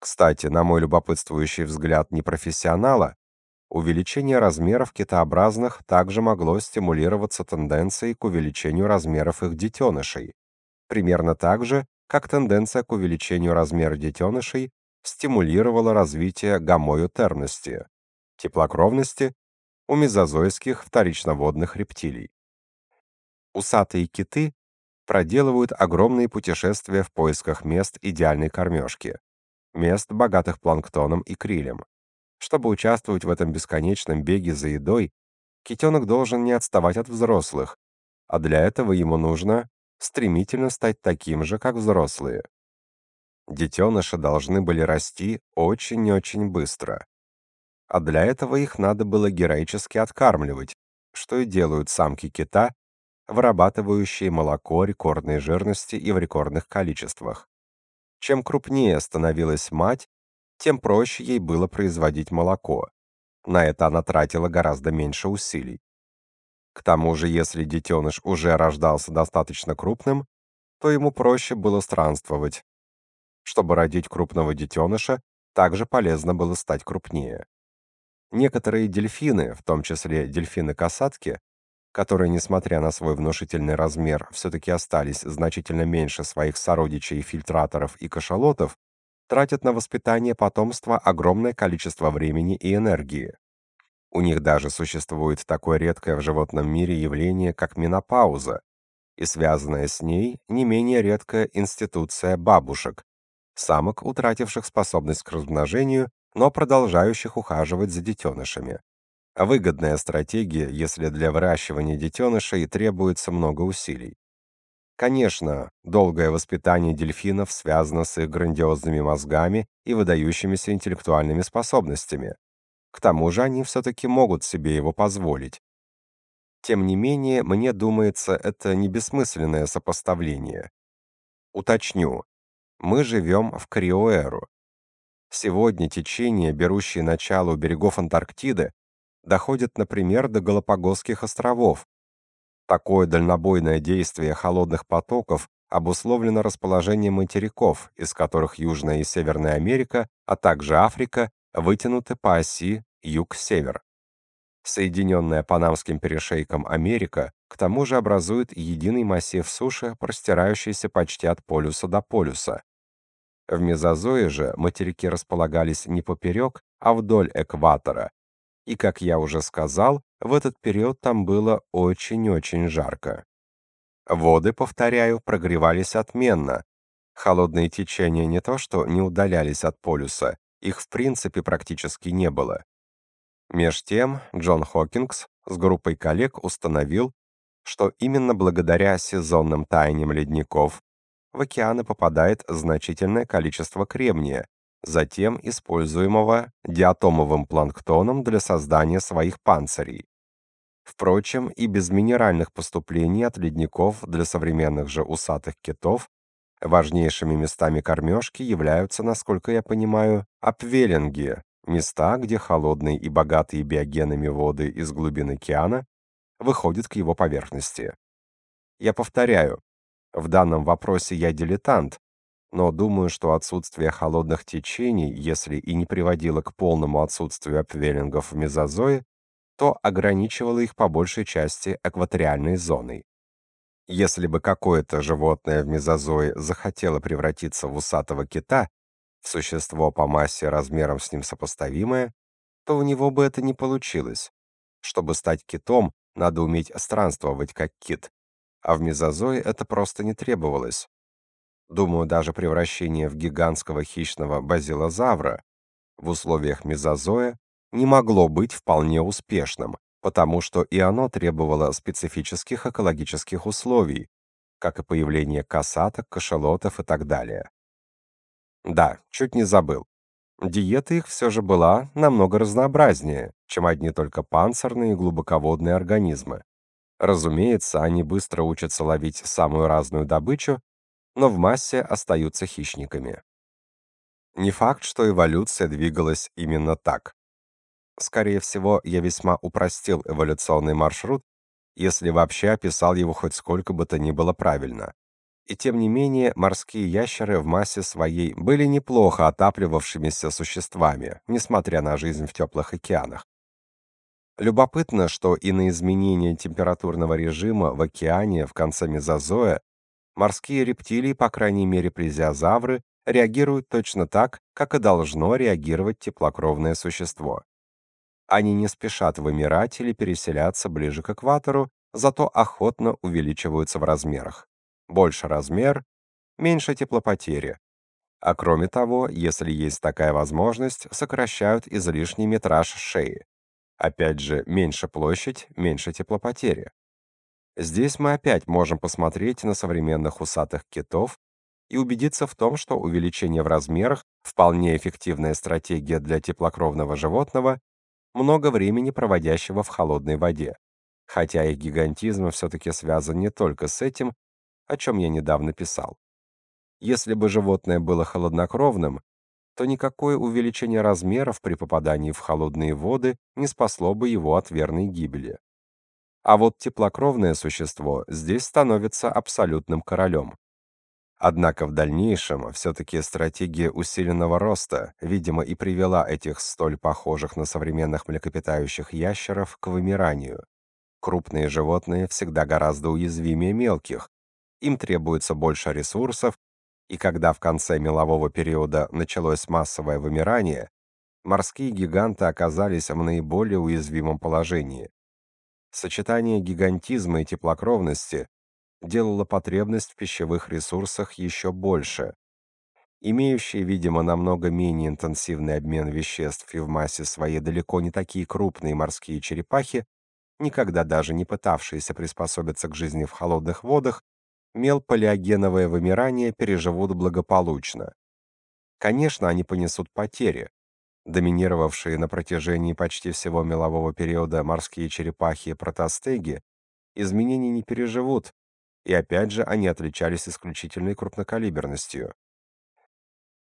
[SPEAKER 1] Кстати, на мой любопытствующий взгляд непрофессионала, Увеличение размеров китообразных также могло стимулироваться тенденцией к увеличению размеров их детенышей, примерно так же, как тенденция к увеличению размера детенышей стимулировала развитие гомоютерности, теплокровности у мезозойских вторичноводных рептилий. Усатые киты проделывают огромные путешествия в поисках мест идеальной кормежки, мест, богатых планктоном и крилем. Чтобы участвовать в этом бесконечном беге за едой, китенок должен не отставать от взрослых, а для этого ему нужно стремительно стать таким же, как взрослые. Детеныши должны были расти очень-очень быстро. А для этого их надо было героически откармливать, что и делают самки кита, вырабатывающие молоко рекордной жирности и в рекордных количествах. Чем крупнее становилась мать, тем проще ей было производить молоко. На это она тратила гораздо меньше усилий. К тому же, если детеныш уже рождался достаточно крупным, то ему проще было странствовать. Чтобы родить крупного детеныша, также полезно было стать крупнее. Некоторые дельфины, в том числе дельфины-касатки, которые, несмотря на свой внушительный размер, все-таки остались значительно меньше своих сородичей-фильтраторов и кашалотов, тратят на воспитание потомства огромное количество времени и энергии. У них даже существует такое редкое в животном мире явление, как менопауза, и связанная с ней не менее редкая институция бабушек, самок, утративших способность к размножению, но продолжающих ухаживать за детенышами. Выгодная стратегия, если для выращивания детенышей требуется много усилий. Конечно, долгое воспитание дельфинов связано с их грандиозными мозгами и выдающимися интеллектуальными способностями. К тому же они все-таки могут себе его позволить. Тем не менее, мне думается, это не бессмысленное сопоставление. Уточню. Мы живем в криоэру. Сегодня течения, берущие начало у берегов Антарктиды, доходят, например, до Галапагосских островов. Такое дальнобойное действие холодных потоков обусловлено расположением материков, из которых Южная и Северная Америка, а также Африка вытянуты по оси юг-север. Соединенная Панамским перешейком Америка к тому же образует единый массив суши, простирающийся почти от полюса до полюса. В мезозое же материки располагались не поперек, а вдоль экватора, и, как я уже сказал, в этот период там было очень-очень жарко. Воды, повторяю, прогревались отменно. Холодные течения не то что не удалялись от полюса, их в принципе практически не было. Меж тем, Джон Хокингс с группой коллег установил, что именно благодаря сезонным таяниям ледников в океаны попадает значительное количество кремния, затем используемого диатомовым планктоном для создания своих панцирей. Впрочем, и без минеральных поступлений от ледников для современных же усатых китов важнейшими местами кормежки являются, насколько я понимаю, апвелинги, места, где холодные и богатые биогенами воды из глубин океана выходят к его поверхности. Я повторяю, в данном вопросе я дилетант, но думаю, что отсутствие холодных течений, если и не приводило к полному отсутствию апвелингов в мезозое, то ограничивало их по большей части экваториальной зоной. Если бы какое-то животное в мезозое захотело превратиться в усатого кита, в существо по массе размером с ним сопоставимое, то у него бы это не получилось. Чтобы стать китом, надо уметь странствовать как кит, а в мезозое это просто не требовалось. Думаю, даже превращение в гигантского хищного базилозавра в условиях мезозоя не могло быть вполне успешным, потому что и оно требовало специфических экологических условий, как и появление касаток, кашалотов и так далее. Да, чуть не забыл. Диета их все же была намного разнообразнее, чем одни только панцирные и глубоководные организмы. Разумеется, они быстро учатся ловить самую разную добычу но в массе остаются хищниками. Не факт, что эволюция двигалась именно так. Скорее всего, я весьма упростил эволюционный маршрут, если вообще описал его хоть сколько бы то ни было правильно. И тем не менее, морские ящеры в массе своей были неплохо отапливавшимися существами, несмотря на жизнь в теплых океанах. Любопытно, что и на изменение температурного режима в океане в конце мезозоя Морские рептилии, по крайней мере плезиозавры, реагируют точно так, как и должно реагировать теплокровное существо. Они не спешат вымирать или переселяться ближе к экватору, зато охотно увеличиваются в размерах. Больше размер, меньше теплопотери. А кроме того, если есть такая возможность, сокращают излишний метраж шеи. Опять же, меньше площадь, меньше теплопотери. Здесь мы опять можем посмотреть на современных усатых китов и убедиться в том, что увеличение в размерах вполне эффективная стратегия для теплокровного животного, много времени проводящего в холодной воде. Хотя их гигантизм все-таки связан не только с этим, о чем я недавно писал. Если бы животное было холоднокровным, то никакое увеличение размеров при попадании в холодные воды не спасло бы его от верной гибели. А вот теплокровное существо здесь становится абсолютным королем. Однако в дальнейшем все-таки стратегия усиленного роста, видимо, и привела этих столь похожих на современных млекопитающих ящеров к вымиранию. Крупные животные всегда гораздо уязвимее мелких, им требуется больше ресурсов, и когда в конце мелового периода началось массовое вымирание, морские гиганты оказались в наиболее уязвимом положении. Сочетание гигантизма и теплокровности делало потребность в пищевых ресурсах еще больше. Имеющие, видимо, намного менее интенсивный обмен веществ и в массе своей далеко не такие крупные морские черепахи, никогда даже не пытавшиеся приспособиться к жизни в холодных водах, мелполиогеновое вымирание переживут благополучно. Конечно, они понесут потери. Доминировавшие на протяжении почти всего мелового периода морские черепахи и протостеги изменений не переживут, и опять же они отличались исключительной крупнокалиберностью.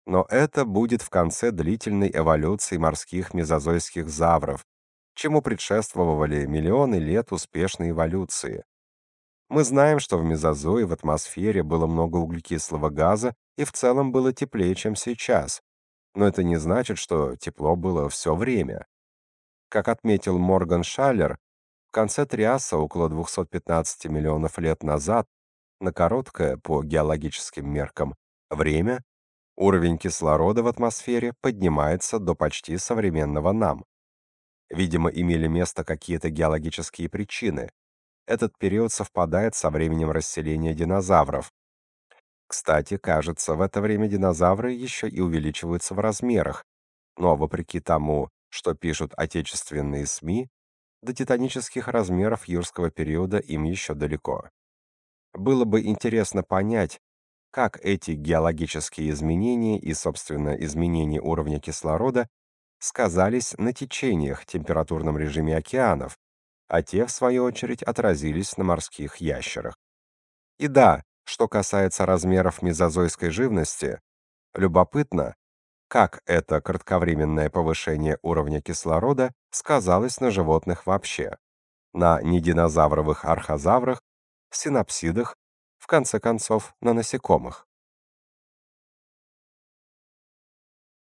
[SPEAKER 1] Но это будет в конце длительной эволюции морских мезозойских завров, чему предшествовали миллионы лет успешной эволюции. Мы знаем, что в мезозое в атмосфере было много углекислого газа и в целом было теплее, чем сейчас. Но это не значит, что тепло было все время. Как отметил Морган Шаллер, конце Триаса, около 215 миллионов лет назад, на короткое, по геологическим меркам, время, уровень кислорода в атмосфере поднимается до почти современного нам. Видимо, имели место какие-то геологические причины. Этот период совпадает со временем расселения динозавров. Кстати, кажется, в это время динозавры еще и увеличиваются в размерах. Но вопреки тому, что пишут отечественные СМИ, до титанических размеров юрского периода им еще далеко. Было бы интересно понять, как эти геологические изменения и, собственно, изменения уровня кислорода сказались на течениях температурном режиме океанов, а те, в свою очередь, отразились на морских ящерах. И да, что касается размеров мезозойской живности, любопытно, как это кратковременное повышение уровня кислорода сказалось на животных вообще, на нединозавровых архозаврах, синапсидах, в конце концов, на насекомых.